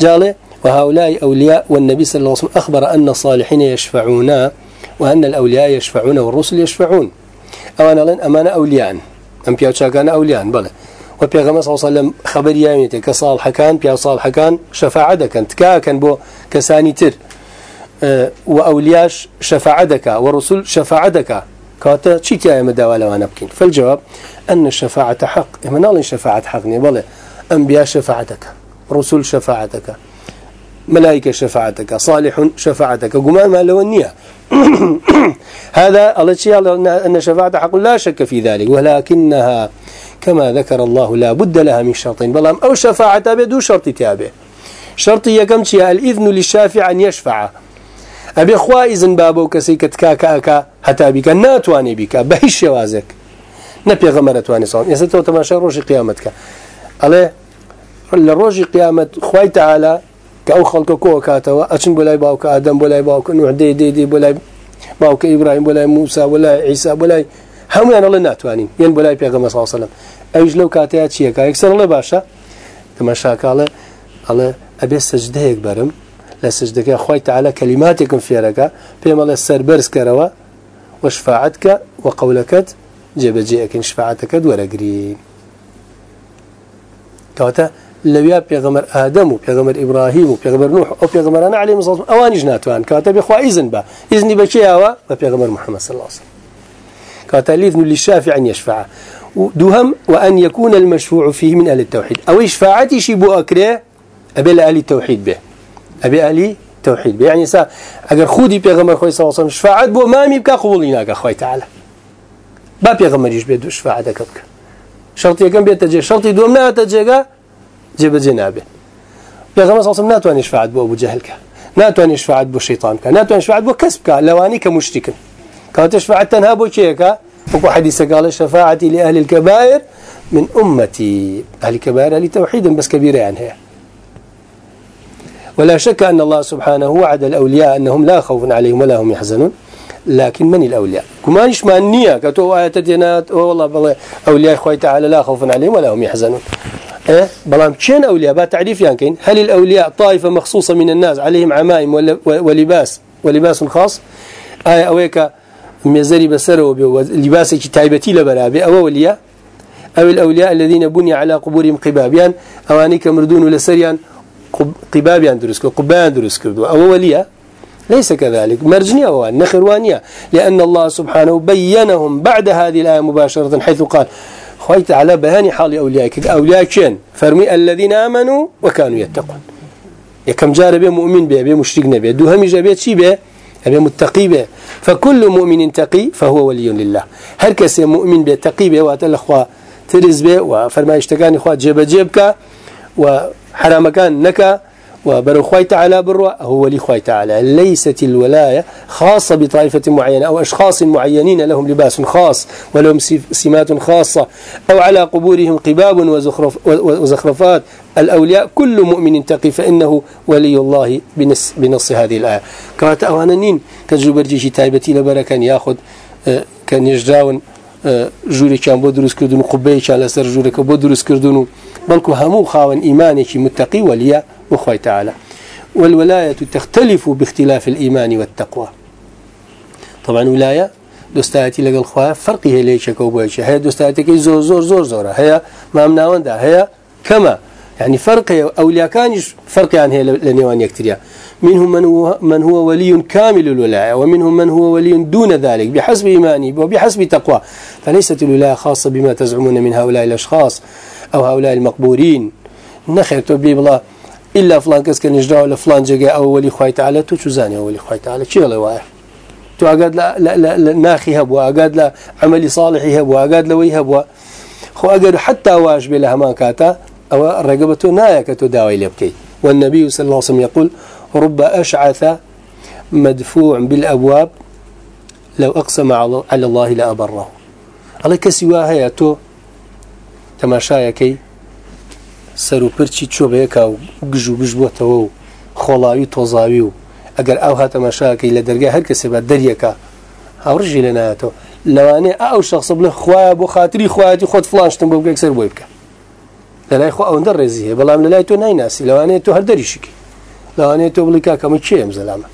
جالي وهؤلاء أولياء والنبي صلى الله عليه وسلم أخبر أن الصالحين يشفعون وأن الأولياء يشفعون والرسل يشفعون. أوان لن أمان أولياء. أم بيو كان أولياء. بلى. وبيغمس صلى الله عليه وسلم خبر ياميته كصالح كان بيو صالح كان شفاعة كان تكا كان بو كساني تر. وأولياش شفاعتك ورسل شفاعتك كاتا تشيت يا مداولة وأنا بكين. فالجواب أن الشفاعة حق. إما نالي شفاعة حق نبالي أنبياء شفاعتك. رسل شفاعتك. ملائكة شفاعتك صالح شفاعتك قمان ما لو النية (coughs) هذا الله شيء أن شفاعة حق لا شك في ذلك ولكنها كما ذكر الله لا بد لها من شرط. بلام أو شفاعة بدو شرط تابع. شرط كم شيء؟ الإذن للشافع أن يشفع. أبي خوا إذن بابو كسيكت كاكا كا حتى بك ناتواني بك بهش شوازك. نبي غمرت واني صان يستو تماشى روش قيامتك. عليه لروج قيامت خوي تعالى كأو خلق كو كاتوا أشن بلاي باوك آدم بلاي باوك نوح دي دي دي بلاي باوك إبراهيم بلاي موسى بلاي عيسى بلاي هم يعني الله ناتوانين ين بلاي بيغمبر صلى الله عليه وسلم أيش لو كاتيات شيء كايكسر الله باشا تماشى كاله الله أبي سجده يكبرم لسجدك أخوي تعالى كلماتكم في ركا بما لسر برس كروا وشفاعتك وقولك جب جيئك شفاعتك ورقرين كواتا لويا بيغمر آدم وبيغمر إبراهيم وبيغمر نوح أو بيغمر أنا عليه والسلام أواني جناتوان كواتا بيخوا إذن با إذن بشي أوا وبيغمر محمد صلى الله عليه وسلم. كواتا الإذن للشافع أن يشفع دوهم وأن يكون المشفوع فيه من أهل التوحيد أو شفاعتي شي بو أبي لأهل التوحيد به أبي أهل التوحيد يعني سا اگر خودي پیغمبر خوي صلى الله عليه وسلم شفاعت بو مامي بك قبولينا خوي تعالى با پیغمبر يش بيد شفاعت بك شرط يكن بيت تجي شرط دوم نا تجيغا جيب جنابه. پیغمبر صلى الله عليه وسلم ناتواني شفاعت بو ابو جهل كان ناتواني شفاعت بو شيطان كان ناتواني شفاعت بو كسب كان لواني كمشرك كانت شفاعت تنها بو كيكا وكو حديث قال شفاعتي لأهل الكبائر من أمتي أهل الكبائر أهل توحيد بس كبيرة عنها ولا شك أن الله سبحانه وعد الأولياء أنهم لا خوف عليهم ولا هم يحزنون. لكن من الأولياء؟ كما نشمع النية كتو آيات دينات والله بالله أولياء إخوة تعالى لا خوف عليهم ولا هم يحزنون. إيه؟ بلام شين أولياء؟ با تعريف يعني هل الأولياء طائفة مخصوصة من الناس عليهم عمائم ولباس ولباس خاص؟ آية أويك مزري بسره ولباسك تايبتي لبرابي أو أولياء؟ أو الأولياء الذين بني على قبورهم قبابيان أوانيك مردون لسريان قبابيان درس قبان درس كردوا أو وليا ليس كذلك. مرجنية وان لأن الله سبحانه بينهم بعد هذه الآية مباشرة حيث قال خويت على بيان حال أوليائك أولياء كين فرمي الذين آمنوا وكانوا يتقون. كم جار به مؤمن به به مشرك نبي. دوهم جابيت شي به أبي متقي به فكل مؤمن تقي فهو ولي لله. هر كسي مؤمن به تقي به واتل ترز به وفرما اشتكاني اخوة جيب جيبك وحرام كان نكا وبرو خوي تعالى بروا هو ولي خوي تعالى. ليست الولاية خاصة بطائفة معينة أو أشخاص معينين لهم لباس خاص ولهم سمات خاصة أو على قبورهم قباب وزخرف وزخرفات. الأولياء كل مؤمن تقي فإنه ولي الله بنص, بنص هذه الآية. كما تأواننين كجبرجي تايبتي لبركان يأخذ آه، كأن يجراون آه، جوري كان بودرس كردون قبي كان لسر جوري كان بودرس كردون. بلكو همو خاون إيمانك متقي وليا وخوي تعالى. والولاية تختلف باختلاف الإيمان والتقوى. طبعا ولاية دوستاتي لقى الخواه فرقي هي ليش كوبويش هي دوستاتي زور زور زور زور هي ما مناوندا هي كما؟ يعني فرق أولياء كان فرق عن هي لنيوان يكتريا. منهم من هو, من هو ولي كامل الولاية ومنهم من هو ولي دون ذلك بحسب إيمانه وبحسب تقوى. فليست الولاية خاصة بما تزعمون من هؤلاء الأشخاص أو هؤلاء المقبورين. نخير تبي بلا إلا فلان كس كان يجرى ولا فلان جاء أو ولي خوي تعالى تو شو زاني ولي خوي تعالى شو له واحد تو أقاد لا لا لا, لا ناخي هبوا أقاد لا عملي صالح هبوا أقاد لوي هبوا خو أقاد حتى واش بلا همان كاتا أو الرقبة نايك تداوي لبكي والنبي صلى الله عليه وسلم يقول رب أشعث مدفوع بالأبواب لو أقسم على الله لأبره. الله كسواها يا تو تماشایەکەی سەر و پرچی چۆ بەیەکا و گژ و بژ بۆتەوە و خۆڵاوی تۆزاوی و ئەگەر ئەو هاتەماشاکەی لە دەرگای هەر کەسێ بە دەریەکە هاوڕژی لە نایەتەوە. لەوانێ ئەو شخص بڵێ خوایە بۆ خااتری خخواتی خۆت فلانشتم بۆ بگەک سەر بۆی بکە. لە لای خۆ ئەوەندە ڕێزی هەیە بەڵام لە لای تۆ نایناسی لەوانێت تۆ هەر دەریشکی لەوانێت تۆ بڵی کاکەمە چێم زەلامە؟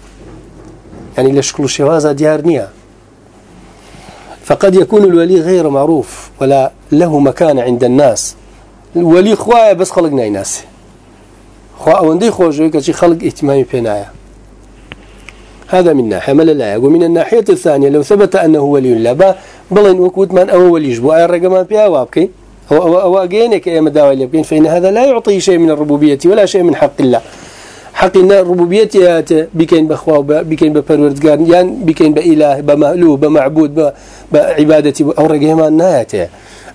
ینی لە شکل شێوازە دیار نییە. فقد يكون الولي غير معروف ولا له مكان عند الناس. الولي خوايا بس خلقنا ناس خوا أوندي خوجوي كشي خلق اهتمامي بينايا هذا من ناحية. مل لا ومن الناحية الثانية لو ثبت أنه ولي الله بلن وكود من أو ولي جبوا أي رقم بيا وابكي. أو أو أجينك أي مداوي يبين فإن هذا لا يعطي شيء من الربوبية ولا شيء من حق الله. حق الربوبية بكين بخوا بكين بپروردگار يعني بكين بإله بمألوه بمعبود بعبادة أو رجيما نهاته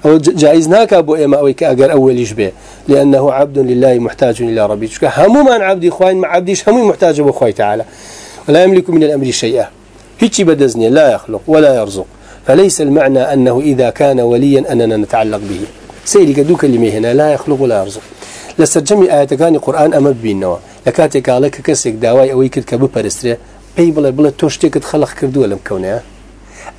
أو جائز ناك أبو إما أو كأجر أول به لأنه عبد لله محتاج إلى ربي. همو من عبد إخوان مع عبديش همو محتاج أبو خوي تعالى. ولا يملك من الأمر شيئا. هيك بدزني لا يخلق ولا يرزق. فليس المعنى أنه إذا كان وليا أننا نتعلق به. سيري كدوك اللي هنا لا يخلق ولا يرزق. لسرجمي آيات كان القرآن أمر بينه لكاتك عليك كسك داواي أو يكد كبو برستري بي بلا توشتك خلق كردو لم كونه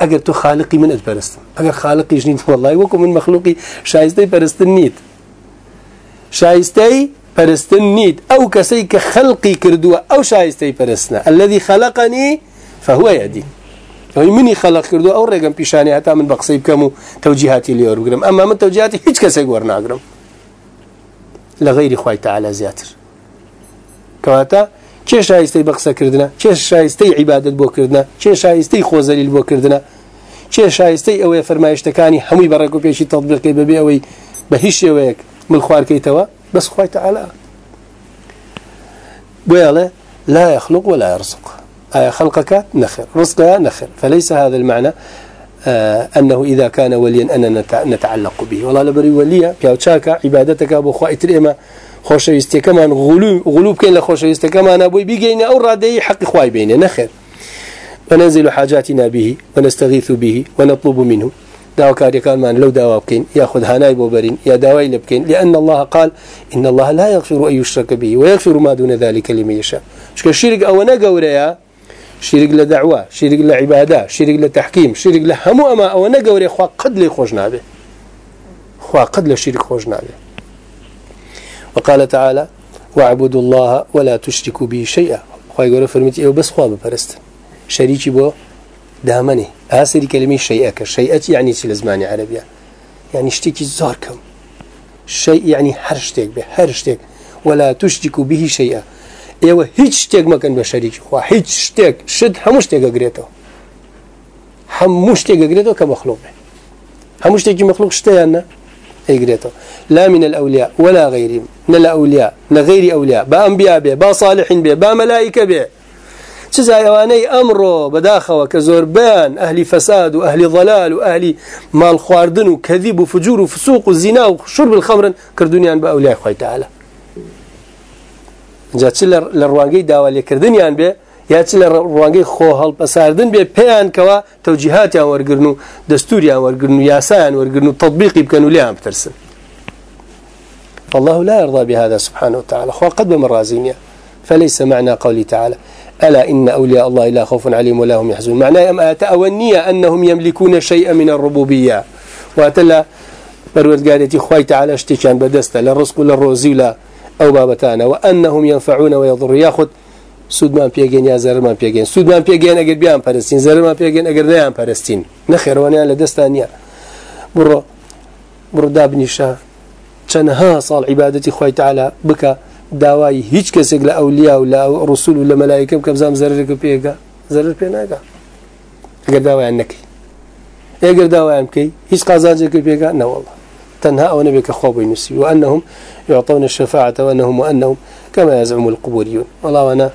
اگر تو خالقی من اتبرستم اگر خالقی جنید والله وكم من مخلوقي شایسته پرستن نید. شایسته پرستن نید. أو کسی که خلقی کردو أو شایسته پرستنا الذي خلقني فهو يدي يعني مني خلق كردو أو رقم بيشاني حتى من بقصيب كمو توجيهاتي اللي أرقرم أما من توجيهاتي هيك كسي قورنا أقرم لغير خوي تعالى زياتر كواتا چه شایسته بقصه کردنه چه شایسته عبادت بو کردنه چه شایسته خوزلیل بو کردنه چه شایسته اوی فرمایشتکانی همی برکو پیشی تطبیقی ببی اوی به هیچ یویک من خوار کیتوا بس خوای تعالی بویاله لا يخلق ولا يرزق. أي خلقك نخر رزقها نخر فليس هذا المعنى آه أنه إذا كان وليا أننا نتعلق به. والله لبري وليا بيوتشاك عبادتك أبو خوائت الإمام خوشويستي كمان غلو غلوب كين لخوشويستي كمان أبوي بيجينا أو رادي حق خواي بينه نخر وننزل حاجاتنا به ونستغيث به ونطلب منه. داوا كاري كان من لو داوا بكين ياخذ هناي بوبرين يا داوي لبكين لأن الله قال إن الله لا يغفر أن يشرك به ويغفر ما دون ذلك لمن يشاء. شك الشرك أو نقوريا شرك لدعوة شرك لعبادة شرك لتحكيم شرك لهمو أما أو نقوري خوا قد لي خوشنا به خوا قد لشرك خوشنا به وقال تعالى واعبدوا الله ولا تشركوا به شيئا. خوا يقول فرمتي إيو بس خوا بپرستن شريكي بو دامني آسري كلمة شيئك شيئت يعني في الزمان عربية يعني اشتكي زاركم شيء يعني هرشتك به هرشتك ولا تشتكوا به شيئا. أيوه هيج شتك ما كان بشريك خوا. هيج شتك شد اقريته هموش شتك اقريته كمخلوق شتك مخلوق شتيانا اقريته لا من الأولياء ولا غيرهم. نلا أولياء نغير أولياء. با أنبياء به با صالحين به با ملائكة به چزایوانەی ئەمڕۆ بەداخەوە کە زۆربیان ئەهلی فەساد و ئەهلی ضلال و ئەهلی ماڵ خواردن و کەذیب و فجور و فسوق و زینا و شرب الخمرن کردویان بە ئەولیای خۆی بێ یا چ لە ڕوانگەی خۆ هەڵپەساردن بێ پێیان کەوە تەوجیهاتیان وەرگرن و دەستوریان وەرگرن و یاسایان وەرگرن و تطبیقی بکەن و لیان بترسن. لا يرضى بهذا سبحانه وتعالى. خو قد بمرازينيا فليس معنى قوله تعالى ألا إن أولياء الله لا خوف عليهم ولا هم يحزنون. معناه أم أتأونية أنهم يملكون شيئا من الربوبية. وأتلا قالتي خوي تعالى اشتكان بدستا للرزق للروزي لا أو بابتانا وأنهم ينفعون ويضر ياخذ سودمان بيجين يا زرمان بيجين سودمان بيجين أجر بيان فلسطين زرمان بيجين أجر ديان فلسطين نخير وأنا لدستانيا برو برو دابنيشا چنها صال عبادتي خوي تعالى بك داوای هیچ کەسێک لە ئەولیا و لە ڕسول و لە مەلایکەم کە بزانام زەرێکە پێگا زەرر پێ ناگا. ئەگەر داوایان نەکەی. ئێگەر داوایان بکەی هیچ قازانجێکی پێگا نەوەڵە تنها أو نبيك خواب ينسي وأنهم يعطون الشفاعة وأنهم وأنهم كما يزعم القبوريون. والله وأنا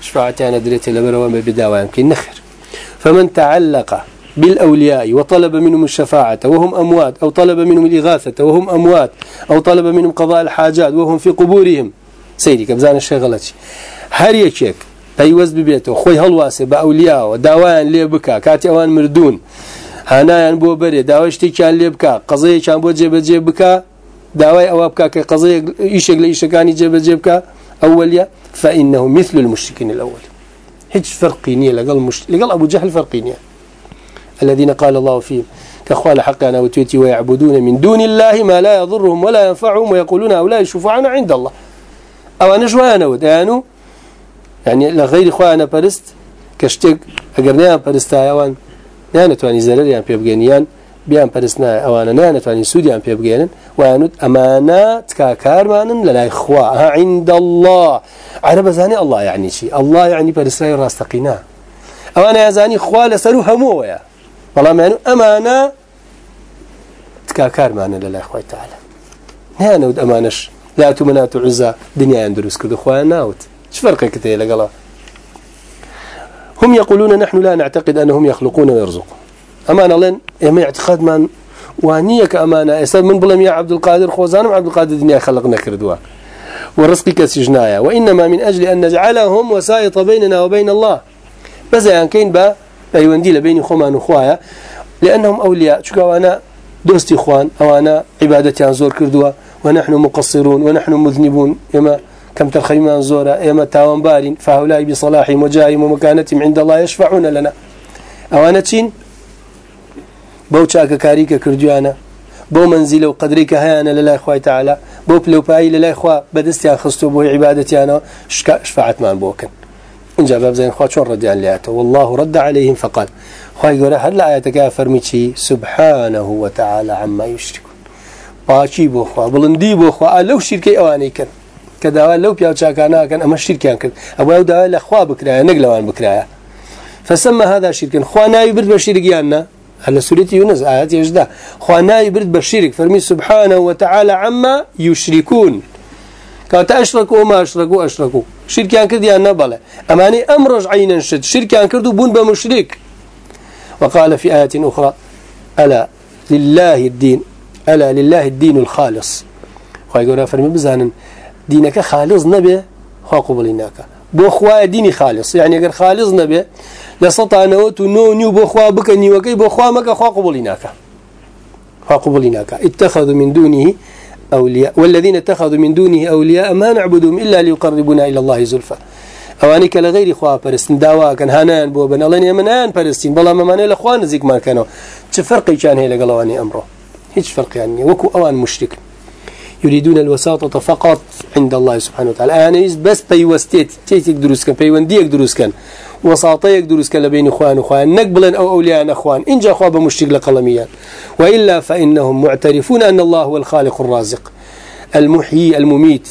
شفاعتي أنا دريت لبروا بداوى يمكن نخر. فمن تعلق بالأولياء وطلب منهم الشفاعة وهم أموات أو طلب منهم الإغاثة وهم أموات أو طلب منهم قضاء الحاجات وهم في قبورهم. سيدي كبزان الشغلتي هر يكيك پەیوەست ببێتەوە خۆی هەڵواسێ بە ئەولیاوە داوایان لێ بکە کاتی ئەوان مردوون هانایان بۆ بەرێ داوای شتێکیان لێ بکە قزەیەکیان بۆ جێبەجێ بکە داوای ئەوە بکە کە قزەیە ئیشێک لە ئیشەکانی جێبەجێ ئەوەلیە فإنه مثل المشركين الأول. هیچ فرقی نییە لەگەڵ لەگەڵ أبو جهل فرقی نییە الذين قال الله فيهم كأخوال حقنا وتويتي ويعبدون من دون الله ما لا يضرهم ولا ينفعهم ويقولون هؤلاء شفعانا عند الله. أو أنا جوانا ودانو يعني لغير إخوانا برست كشتك برستا أوان؟ نانتواني زرر يعني بيبغينيان بيان برسنا أوانا نانتواني سوديان بيبغينن وانود أمانة تكاكارمانن للا إخواها عند الله. عرب زاني الله يعني شيء الله يعني برستا راستقينا أوانا يزاني إخوة لسلو همويا والله ما يعني أمانة تكاكارمانن للا إخوة تعالى نانود أمانش. لا تمنات عزة دنيا يندرس كذا أخوانا ناوت إيش فرقك كتير لقلا هم يقولون نحن لا نعتقد أنهم يخلقون ويرزقون أمانة لن يما اعتقاد من وانيك أمانة أسد من بلم يا عبد القادر خوزان عبد القادر الدنيا خلقنا كردوا. ورزقك سجنايا وإنما من أجل أن نجعلهم وسائط بيننا وبين الله. بس يعني كين با أيوندي لبين خمان وخوايا لأنهم أولياء. شكوا أنا دوستي إخوان. أو أنا عبادتي زور كردوا. ونحن مقصرون ونحن مذنبون. يما كم ترخيمان زورا يما تاوان بارين. فهؤلاء بصلاحهم وجاههم ومكانتهم عند الله يشفعون لنا. أوانا تين بوشاك كاريك كرديانا بو منزل وقدرك هيانا لله إخوة تعالى بو بلوباي لله إخوة بدستيان خستو بو عبادتيانا شفاعت مان بوكن إن جاب زين إخوة شون رديان لياته والله رد عليهم فقال. خواهي يقول هل آياتك فرمي سبحانه وتعالى عما يشركون. خوا بڵندی بۆ خوا لەو شیرکەی ئەوانەی کرد کە داوا لەو پیا چاکاناکەن ئەمە شیرکیان کرد ئەوە ئەو داوا لە خوا بکرایە نەک لەوان بکرایە. فسمى هذا شركا خوا ناوي برد بشركياننا هل سورة يونس آيات يجدا خوا ناوي برد بشرك فرمي سبحانه وتعالى عما يشركون. كانت أشركوا وما أشركوا أشركوا. شركان كردي أن نبلة أماني أمرج عينا شد. شركان كردوا بون بمشرك وقال في آية أخرى ألا لله الدين ألا لله الدين الخالص. خواهي فرمي بزانا دينك خالص نبي خوا قبليناك بو خوا ديني خالص. يعني اگر خالص نبي لسطانوت نو نيو بو خوا بكني وكي بو خوا مك خوا قبليناك خوا قبليناك اتخذوا من دونه أولياء. والذين اتخذوا من دونه أولياء ما نعبدهم إلا ليقربنا إلى الله زلفى. أواني كلا غير خوا برستن داوا كان هانان بو بن. الله يمنان برستين بلا ما ماني الأخوان نزيك ما كانوا تفرقي كان هي لقلواني أمره هيش فرق يعني وكو أوان مشرك يريدون الوساطة فقط عند الله سبحانه وتعالى. يعني بس بيوستيت تيتك دروس كان بيونديك دروس كان وساطيك دروس كان لبين إخوان وإخوان نقبلا أو أولياء أخوان. إن جاء أخوان بمشتق لقلميا وإلا فإنهم معترفون أن الله هو الخالق الرازق. المحيي المميت.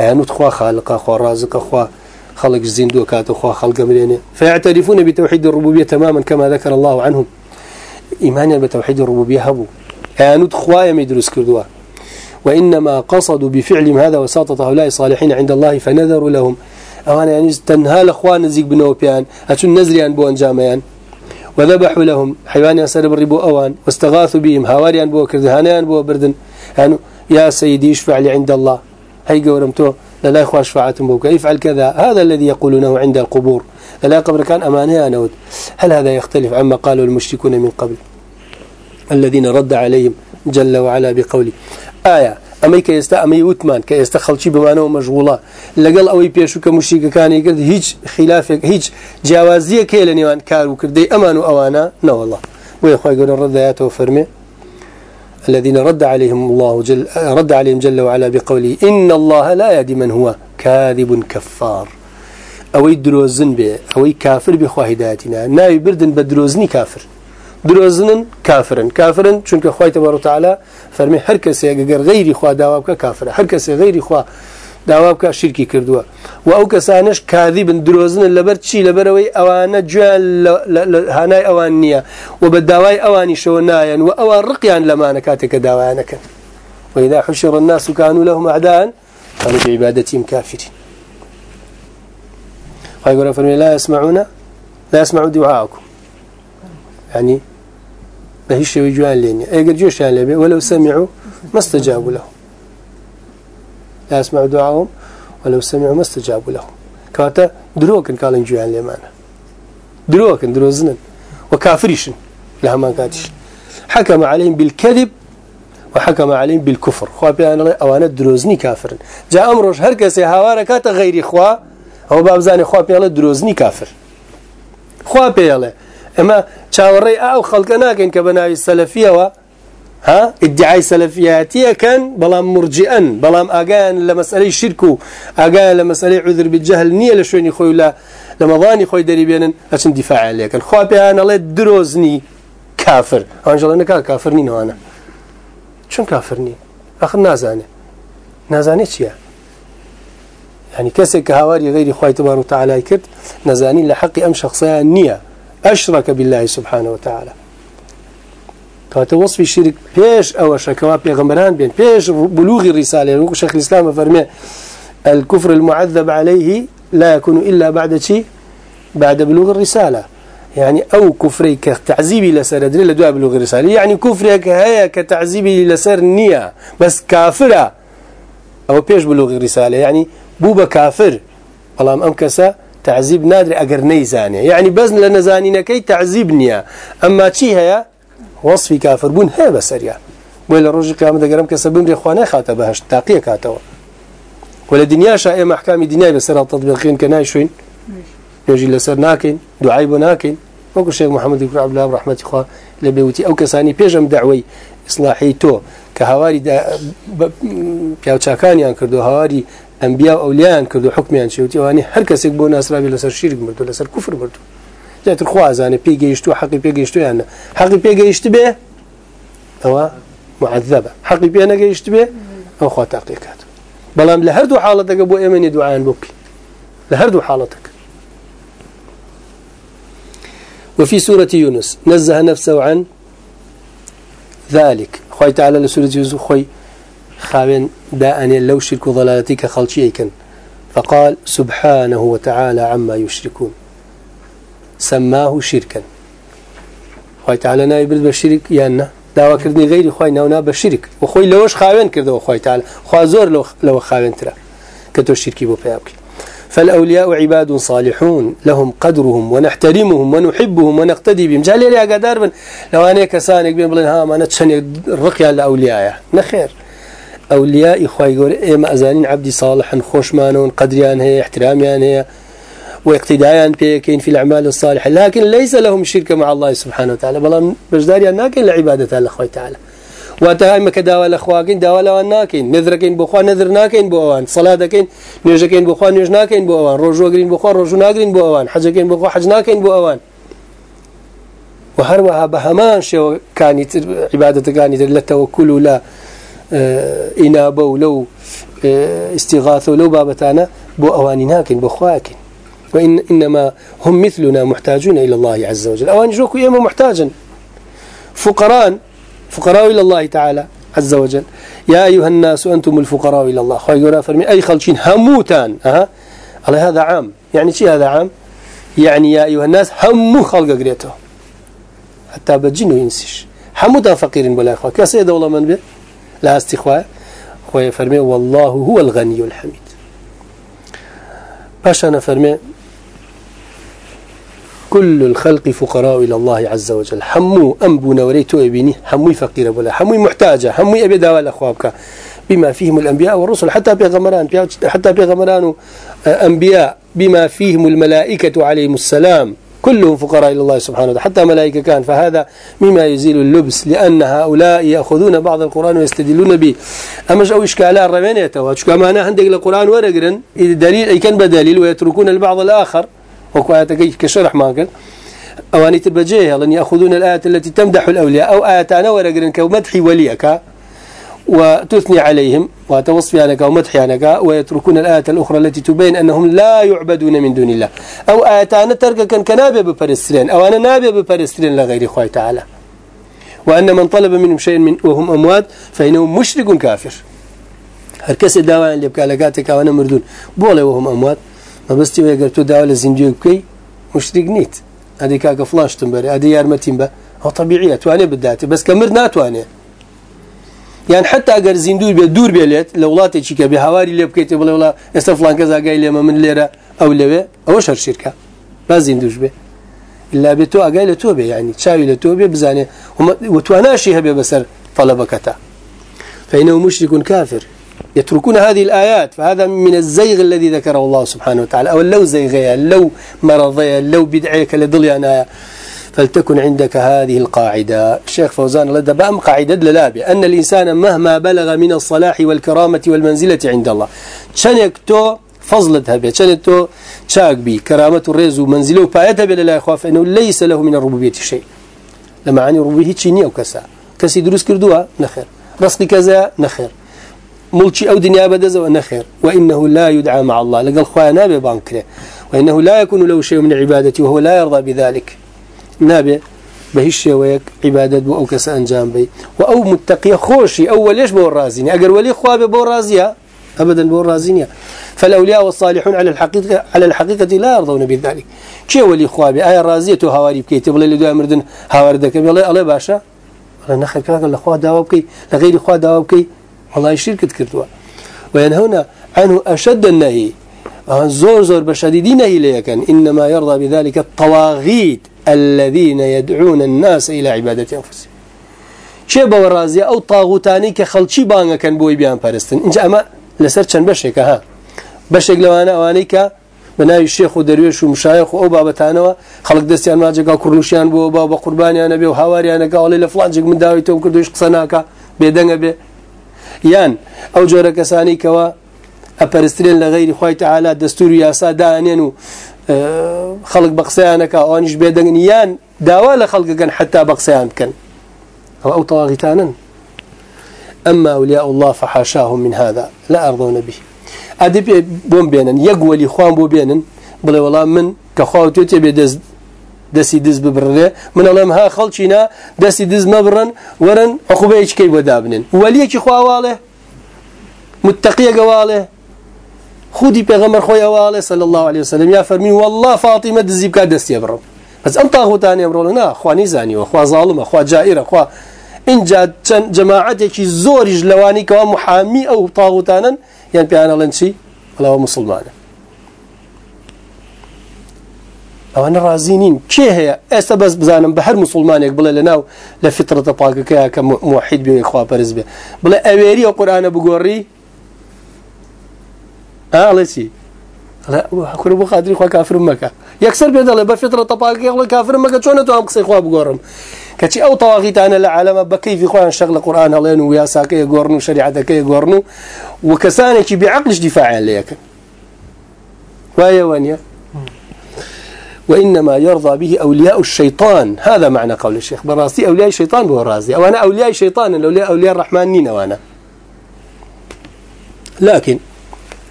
يعني أخوة خالق أخوة رازق أخوة خلق الزين دوكات أخوة خلق ملينة فيعترفون بتوحيد الربوبية تماما كما ذكر الله عنهم. إيمانا بتوحيد الربوبية هبو. يعني أخوة يمدرس كردوا. وإنما قصدوا بفعلهم هذا وساطة هؤلاء الصالحين عند الله فنذروا لهم. أوانا يعني تنهى الأخوان نزيق بنوبيان أتون نزريان بو أنجاميان وذبحوا لهم حيوان يسر بالربو أوان واستغاثوا بهم هواريان بو كردهانيان بو بردن. يعني يا سيدي اشفع لي عند الله. هي قورمتو لا إخوة شفاعة بوك. افعل كذا. هذا الذي يقولونه عند القبور. لا قبر كان أمانها نود هل هذا يختلف عما قالوا المشركون من قبل؟ الذين رد عليهم. جل وعلا بقوله. آية. أمي كيستا أمي وتمان كيستا خلشي بمعنى مشغولة لقل أوي بيشو كمشيك كان يقول هيج خلافك هيج جوازية كيلا نيوان كارو كردي أمانو أوانا نا والله. ويخوي يقول الرد آياته وفرمي. الذين رد عليهم الله جل رد عليهم جل وعلا بقوله إن الله لا يهدي من هو كاذب كفار. أو يدروزن به أو كافر بخوا هدايتنا ناوي بردن بدروزني كافر. دروزن كافرن كافرن چونك خوي تبارك وتعالى فرمي هر كسي اگر غيري خوا داوابك كافر هر كسي غيري خوا داوابك شركي كردوا أو كسانش كاذب دروزن لبر چي لبروي اوانا جوال هناي اوانيا وبداواي اواني شونايا واوان رقيان لما نكاتك داوانك واذا حشر الناس كانوا لهم اعداء كانوا بعبادتهم كافرين. فيقول فرمي لا يسمعون لا يسمعوا دعاءكم. يعني بهش وجوان لين أجر جوشان لبي ولو سمعوا ما استجابوا له لا يسمعوا دعاهم ولو سمعوا ما استجابوا له كاتا دروكن قالن جوان لمانا دروكن دروزنن. وكافريشن. لها ما كاتش حكم عليهم بالكذب وحكم عليهم بالكفر. خوا بيان أوانا دروزني كافر جاء أمرش هركسي هاوانا كاتا غير إخوا أو بابزاني خوا بيان دروزني كافر. خوا بيان أما چاوەڕێ ئاو خەڵکە ناکەین کە بەناوی سەلەفیەوە ها؟ ادعای سەلەفیاتیە کەن بەڵام مرجئن بەڵام ئاگیان لە مەسئلەی شرک و مەسئلەی عذر بالجهل نییە لە شوێنی خۆی لە مەڵانی خۆی دەریبێنن ئەچن دیفاع لێکن خوا پێیان ئەڵێ درۆزنی کافر ئەنجڵە نەکا کافر نینەوەە چون کافر نین آخر نازانێ نازانێ چییە يعني كسك كهواري غير خوي تبارك وتعالى كرت نزانين لحق أم شخصيا نية. أشرك بالله سبحانه وتعالى. كانت وصف الشرك بيش أو شكوا بيغمران بين بيش بلوغ الرسالة. يقول شيخ الإسلام فرمي الكفر المعذب عليه لا يكون إلا بعد شيء بعد بلوغ الرسالة. يعني أو كفري كتعذيبي لسر أدري لدواء بلوغ الرسالة. يعني كفري كهيا كتعذيبي لسر النية بس كافرة أو بيش بلوغ الرسالة. يعني بوبا كافر. والله أمكسة. تعذيب نادر أجر نيزانية يعني بزن لنزاني كي تعذيب نيا أما شي هي وصفي كافر بون هي بسريا ولا رجل قيامة قرم كسبهم ريخوانه خاطة بهش تاقية كاتوا ولا دنيا شائع محكام دنيا بسر التطبيقين كناي شوين يجي لسر ناكين دعايب ناكين وكل شيخ محمد بن عبد الله رحمة الله لبيوتي أو كساني بيجم دعوي إصلاحي تو. كهواري بياوتشاكانيان كردو هواري اولياء كردو حكميان شوتي واني هر کسك بو ناس رابي لسر شرك مردو لسر كفر مردو. جات الخوازانه بيجيشتو حقي بيجيشتو يعني. حقي بيجيشت به؟ هو معذبة. حقي بينا جيشت به؟ أو خو تحقيقات. بلام لهردو حالتك أبو إيمن دعاء بك لهردو حالتك. وفي سورة يونس نزه نفسه عن ذلك. خوي تعالى لسورة يونس خوي خاوين داءني لو شرك ضلالتك خلشيكا فقال سبحانه وتعالى عما يشركون. سماه شركا. خوي تعالى نايب بالشرك يانا. دعوة كردني غير خوي نونا بالشرك وخوي لوش خاوين كرده خوي تعالى. خوا زور لو خاوين ترى. كتو الشركي بو بيابك فالأولياء عباد صالحون. لهم قدرهم ونحترمهم ونحبهم ونقتدي بهم. جالي لي قدار من. لو أنا كسانك بين بلين ها ما نتشني الرقية الأولياء نخير. أولياء إخوة يقول إيه ما أزانين عبدي صالحا خوشمانون قدريان هي احتراميان هي واقتداء بيكين في الأعمال الصالحة. لكن ليس لهم شرك مع الله سبحانه وتعالى بل بجداري ناكن لعبادة الله تعالى. واتهاي مك داوا لخواكين داوا لوان ناكين نذركين بخوا نذر ناكين بوان صلاتكين نيجكين بخوا نيج ناكين بوان رجوع قرين بخوا رجوع ناكين بوان حجكين بخوا حج ناكين بوان وهروها بهمان شو كانت عبادة كانت لا توكل لا آه إنابة ولو آه استغاثة ولو بابتانا بو أواني ناكين بخواكين وإن إنما هم مثلنا محتاجون إلى الله عز وجل. أواني جوكو إيما محتاجا فقران فقراء إلى الله تعالى عز وجل. يا أيها الناس أنتم الفقراء إلى الله. خوي يقول فرمي أي خلشين هموتان. أها؟ على هذا عام. يعني شيء هذا عام؟ يعني يا أيها الناس همو خلق قريته حتى بجنو ينسش هموتان فقير بلا إخوة كسيد والله من به لا استخواء خوي فرمي والله هو الغني الحميد. باشا فرمي كل الخلق فقراء إلى الله عز وجل. حمو أنبونا وريتو يبيني حمو فقير ولا حمو محتاجة حمو أبي دواء أخوابك بما فيهم الأنبياء والرسل حتى بيغمران حتى بيغمران آه، أنبياء. بما فيهم الملائكة عليهم السلام. كلهم فقراء إلى الله سبحانه وتعالى حتى ملائكة كان. فهذا مما يزيل اللبس لأن هؤلاء يأخذون بعض القرآن ويستدلون به. أما جو إشكالات الرمانية شكا معناه عندك القرآن ورقرا دليل أي كان بدليل ويتركون البعض الآخر. وكواتك كشرح ماكن أواني تبجيه لأن يأخذون الآيات التي تمدح الأولياء أو آيات أنا ورقرن كمدح وليك وتثني عليهم وتوصف عنك ومدح عنك ويتركون الآيات الأخرى التي تبين أنهم لا يعبدون من دون الله. أو آيات أنا ترك كان كنابي بفرسترين أو أنا نابي بفرسترين لغير إخوة تعالى. وأن من طلب منهم شيء من وهم أموات فإنهم مشرك كافر. هركس دعوة اللي بكالكاتك وأنا مردون بولي وهم أموات. ما بس تبي أقدر تدعو لزنجي بكي مشترك نيت. هذه كاكا فلاش تنبري هذه يارمتين به هو طبيعية تواني بداتي بس كمر ناتواني يعني حتى أجر زندور بيدور بيلت لو لا تشيك بهواري اللي بكيت بلا ولا استفلان كذا جاي لما من ليرة أو لبه أو شر شركة ما زندوش به إلا بتو أجاي لتوبة يعني تشاوي لتوبة بزاني وتواناشي هبه بسر طلبكته فإنه مشرك كافر. يتركون هذه الآيات فهذا من الزيغ الذي ذكره الله سبحانه وتعالى. أو لو زيغيا لو مرضيا لو بدعيك لضلي أنا فلتكن عندك هذه القاعدة. الشيخ فوزان لدى بأم قاعدة للابي أن الإنسان مهما بلغ من الصلاح والكرامة والمنزلة عند الله. شنك تو فضلتها به شنك تو شاك بي كرامة الرزو ومنزله وبايتها بلا لا يخاف فإنه ليس له من الربوبية شيء. لما ربوبية شينية وكسا كسي دروس كردوها نخير. رزق كذا نخير. ملشي أو دنيا بدزة نخير. وإنه لا يدعى مع الله. لقال خواه نابي بانكره وإنه لا يكون له شيء من عبادتي وهو لا يرضى بذلك. نابي بهش ويك عبادة بو كس أنجام بي وأو متقي خوشي أو ليش بو الرازيني أقر ولي خواه بو رازية أبدا بو رازينية فالأولياء والصالحون على الحقيقة على الحقيقة لا يرضون بذلك. شيء ولي خواه بآية رازية هواري بكي تبغى اللي دو أمردن هواردك الله الله باشا الله نخل كذا لخواه دعوة بكي لغير خواه دعوة بكي والله شركة كردوا وينهون عنه أشد النهي زور زور بشديدين نهي إنما يرضى بذلك الطواغيت الذين يدعون الناس إلى عبادة أنفسهم. شيء بورازية أو طاغوتاني كخلشي بانغا كان بوي بيان بارستن إنجا أما لسر چند بشك ها؟ بشك لوانا أوانيك بناوي الشيخ ودرويش ومشايخ أو بابتانوا خلق دستيان ما جاكا كرنوشيان بو بابا قرباني أنا بي وهواري أنا قال لفلان جاك من داوي توم كردوش قصناكا بيدنغ بي. يان أو جۆرە کەسانی کەەوە ئەپەرسترێن لە غیری خی تعالا دەستور یاسا دانێن و خەڵک بە قسەیانەکە ئەوانیش بێدەنگن. یان داوا لە خەڵکەکەن حتا بە قسەیان بکەن. ئەو ئەو تەواغیتانن. الله فحاشاهم من هذا. لا أرضون به. أدب بوم بينن يقولي خوان بو بينن بلا والله من كخواتو تبي دز دسي دز ببرره من الله ها خلشينا دسي دز إيش كي بدابنن ولي كي خواواله متقية قواله خودي بيغمر خويا والي صلى الله عليه وسلم يا فرمي والله فاطمة دزي بكا دستي يبرم بس أم طاغوتان يمرون نا أخوة نزاني وأخوة ظالمة أخوة جائرة أخوة إن جاء جماعتك زورج لواني كوا محامي أو طاغوتانا يعني بيانا لنشي الله مسلمان أو أنا رازينين كي هي أستا بس بزانم بحر مسلمان بلا لناو لفترة باقك كموحد بي إخوة برز بي بلا أويري وقرآن بقوري الله شي لا كل أبو قادر خو كافر مكه يكسر بيد الله بفطرة طباق يقول كافر مكه شلون تو امقصي خو بقورم كتي أو طواغيت أنا العالم بكيف إخوان شغل قران الله ويا ساكي يقورنو شريعتك يقورنو وكسانك بعقلش دفاع عليك. ويا وانيا وإنما يرضى به أولياء الشيطان. هذا معنى قول الشيخ. براسي أولياء الشيطان هو الرازي أو أنا أولياء الشيطان أولياء أولياء الرحمن نين وأنا. لكن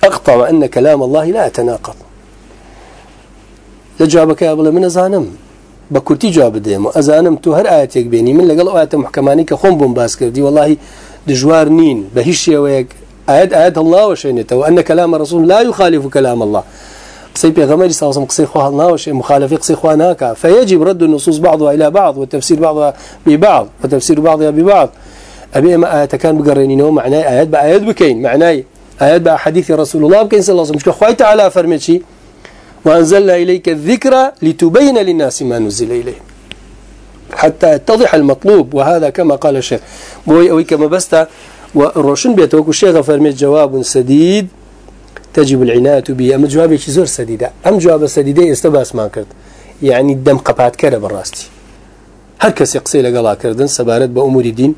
أقطع أن كلام الله لا يتناقض. لجوابك يا أبلا من أزانم؟ بكرتي جواب ديم. أزانم تو هر آياتك بيني. من لقل آيات محكماني كخون بومباس كردي. والله دجوار نين. بهش ويك. آيات آيات الله وشينته وأن كلام الرسول لا يخالف كلام الله. قصي بيغمري صلى الله عليه وسلم قصي خواه الله وشي مخالف قصي خواه ناكا. فيجب رد النصوص بعضها إلى بعض وتفسير بعضها ببعض وتفسير بعضها ببعض. أبي ما آيات كان بقرينينه معناه آيات بآيات بكين. معناه آيات بقى حديث رسول الله. بكين صلى الله عليه وسلم. خواه تعالى فرمتشي وأنزلنا إليك الذكرى لتبين للناس ما نزل إليه حتى يتضح المطلوب. وهذا كما قال الشيخ. بوي أوي كما بستا. وروشن بيتوكو الشيخ فرمت جواب سديد. تجب العناية به. أما جوابي زور سديدة. أم جواب سديدة استباس ما كرد. يعني الدم قبعت كره براستي هر کس قصي لقلا كردن سبارت بأمور الدين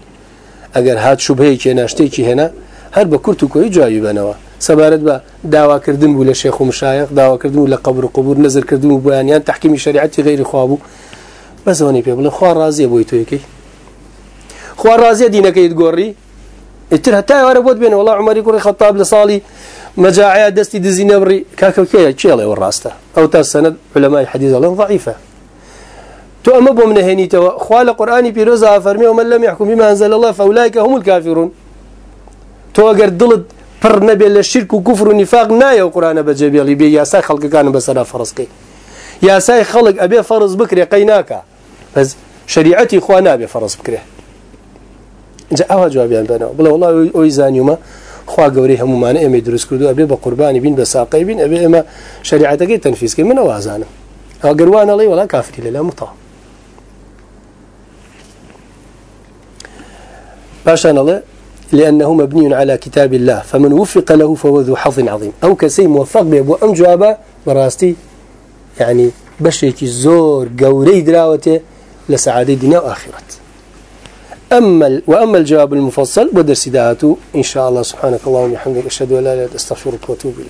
اگر هات شبهه که ناشته هر بكرتو كوي جوابي بنوا سبارت با دعوا كردن بولا شيخ ومشايخ دعوا كردن بولا قبر وقبور نزل كردن بيانيان تحكيم شريعتي غير خوابو بس هوني بيقول خوار راضي أبوي تويكي خوار راضي دينك يتقوري اتر حتى وارا بود بين والله عمر يقول خطاب لصالي مجاعة دستي دزي نبري كاكا كي تشيلي والراستا أو تا سند علماء الحديث الله ضعيفة تو هني تو خوال قراني بيروزا فرمي ومن لم يحكم بما أنزل الله فأولئك هم الكافرون. تو اگر دلت پر نبي للشرك وكفر ونفاق نايا وقرآن بجبيلي بي يا ساي خلق كان بسنا فرص كي يا ساي خلق أبي فرص بكري قيناك بس شريعتي إخوانا أبي فرص بكري جاء أوها جوابيان بنا بلا والله أويزان يوما خوا قوري هم مانا إما يدرس كردو أبي بقرباني بين بساقي بين أبي إما شريعتك تنفيذ كي من أوازانا أو قروان الله ولا كافر لا مطاع باشان الله لأنه مبني على كتاب الله فمن وفق له فهو ذو حظ عظيم. أو كسي موفق به أبو أم جوابا براستي يعني بشيك الزور قوري دراوته لسعادة الدنيا وآخرة أما وأما الجواب المفصل ودرس داته إن شاء الله سبحانك اللهم وبحمدك أشهد أن لا إله إلا أنت أستغفرك وأتوب إليك.